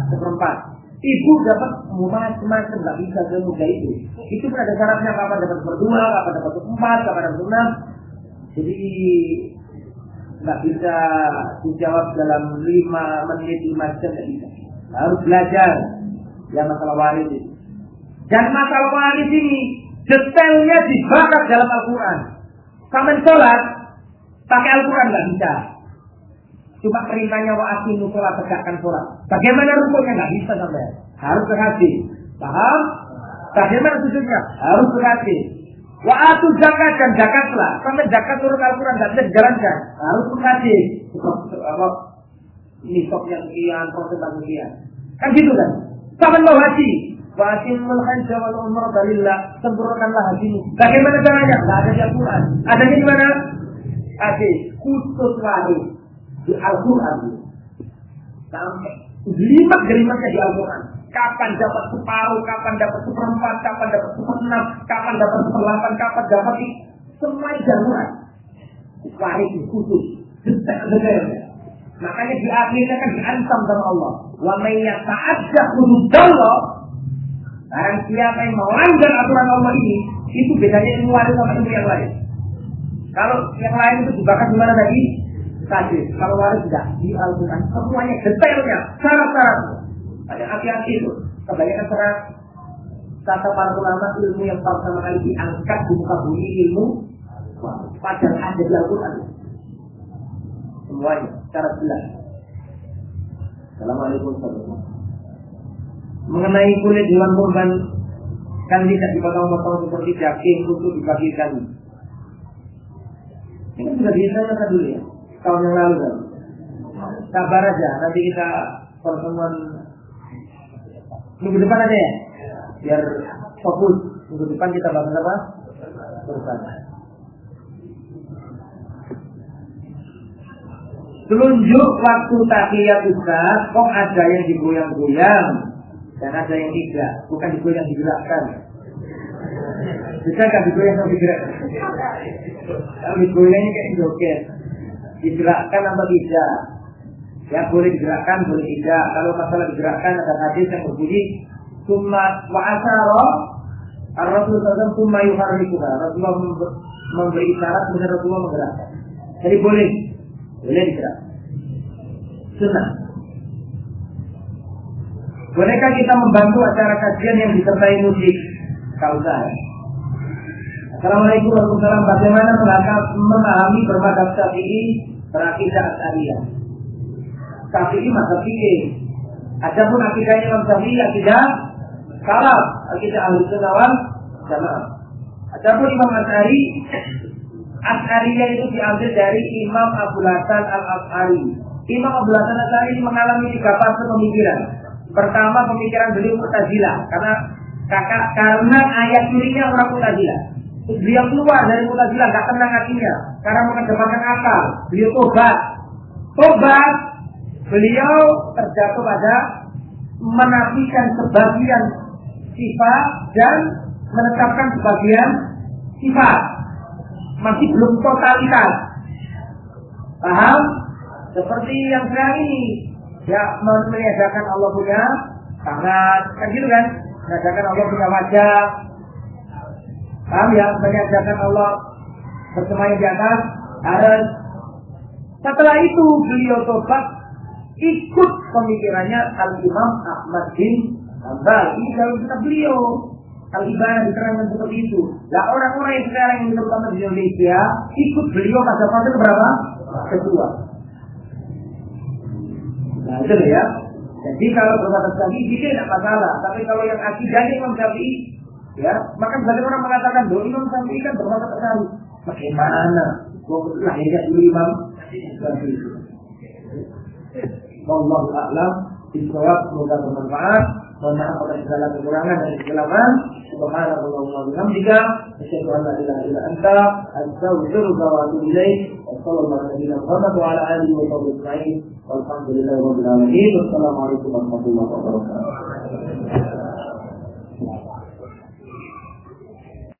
seperempat. Ibu dapat macam-macam, nggak bisa semudah itu. Itu pun ada syaratnya kapan dapat berdua, kapan dapat empat, kapan dapat enam. Jadi nggak bisa dijawab dalam lima menit lima jam nggak bisa. Harus belajar yang masalah waris ini. Dan masalah waris ini detailnya dibakar dalam Al-Quran. Sampai sholat pakai Al-Quran nggak bisa. Cuma perintahnya wa asinu sholat tegakkan sholat. Bagaimana rukunnya nggak bisa sampai. Harus berhati. Paham? Bagaimana sujudnya? Harus berhati. Wa atu zakat dan zakatlah. Sampai zakat turun Al-Quran nggak bisa dijalankan. Harus berhati. nisabnya sekian, persentase sekian. Kan gitu kan? Sama mau haji. Fatimul hajja wal umrah dalillah. Sempurnakanlah hajimu. Bagaimana caranya? Tidak ada di Al-Quran. Adanya di mana? Ada khusus wahid di Al-Quran. Sampai lima gerimatnya di Al-Quran. Kapan dapat separuh, kapan dapat seperempat, kapan dapat seperenam, kapan dapat seperlapan, kapan dapat semua jamuan. Wahid khusus. Detail-detailnya. Makanya di akhirnya kan diancam sama Allah. Wa may yata'adda hududallah. Barang siapa yang melanggar aturan Allah ini, itu bedanya ilmu waris sama ilmu yang lain. Kalau yang lain itu dibakar di mana tadi? Tadi. Kalau waris tidak di Al-Quran. Semuanya detailnya, syarat-syarat. Ada hati-hati itu. Kebanyakan syarat kata para ulama ilmu yang pertama kali diangkat di muka bumi ilmu padahal ada di Al-Quran semuanya secara jelas. Assalamualaikum warahmatullahi Mengenai kulit hewan kurban kan tidak dipotong-potong seperti daging untuk dibagikan. Ini kan sudah ditanyakan dulu ya, tahun yang lalu kan. Sabar aja, nanti kita pertemuan minggu depan aja ya, biar fokus minggu depan kita bahas apa? Kurban. Telunjuk waktu tahiyat Ustaz, kok ada yang digoyang-goyang dan ada yang tidak, bukan digoyang digerakkan. Bisa kan digoyang atau digerakkan? Kalau digoyangnya kayak joget, digerakkan atau tidak? Ya boleh digerakkan, boleh tidak. Kalau masalah digerakkan ada hadis yang berbunyi Summa wa asara Rasul SAW summa yuharrikuha Rasulullah memberi isyarat kemudian Rasulullah menggerakkan. Jadi boleh boleh digerak. Sunnah. Bolehkah kita membantu acara kajian yang disertai musik? Kalau saya. Assalamualaikum warahmatullahi wabarakatuh. Bagaimana memahami bermadhab syafi'i berakidah asaliyah? Syafi'i masa fikih. Adapun akidahnya Imam Syafi'i akidah salaf, akidah ahli sunnah wal jamaah. Adapun Imam Asy'ari As'ariyah itu diambil dari Imam Abu Hasan Al-As'ari. Imam Abu Hasan Al-As'ari mengalami tiga fase pemikiran. Pertama pemikiran beliau Mu'tazilah karena kakak karena ayat dirinya orang Mu'tazilah. Beliau keluar dari Mu'tazilah gak tenang hatinya karena mengedepankan akal. Beliau tobat. Tobat beliau terjatuh pada menafikan sebagian sifat dan menetapkan sebagian sifat masih belum totalitas. Paham? Seperti yang sekarang ini. Ya, meniadakan Allah punya tangan. Kan gitu kan? Meniadakan Allah punya wajah. Paham ya? Meniadakan Allah bersemayam di atas harus. Setelah itu beliau tobat ikut pemikirannya Al-Imam Ahmad bin Hanbal. Ini dalam kitab beliau. Al-Ibadah diterangkan seperti itu. Nah orang-orang yang sekarang yang terutama di Indonesia ikut beliau pada fase berapa? Kedua. Nah itu ya. Jadi kalau berbatas lagi ini tidak masalah. Tapi kalau yang akidahnya Imam Syafi'i, ya maka banyak orang mengatakan bahwa Imam Syafi'i kan berbatas sekali. Bagaimana? Lahirnya dulu Imam Syafi'i. Wallahu a'lam. Bismillah, semoga bermanfaat. Mohon maaf atas segala kekurangan dan kegelapan. Subhanallah wa bihamdika asyhadu an la illa anta astaghfiruka wa atubu ilaik. Warahmatullahi wabarakatuh.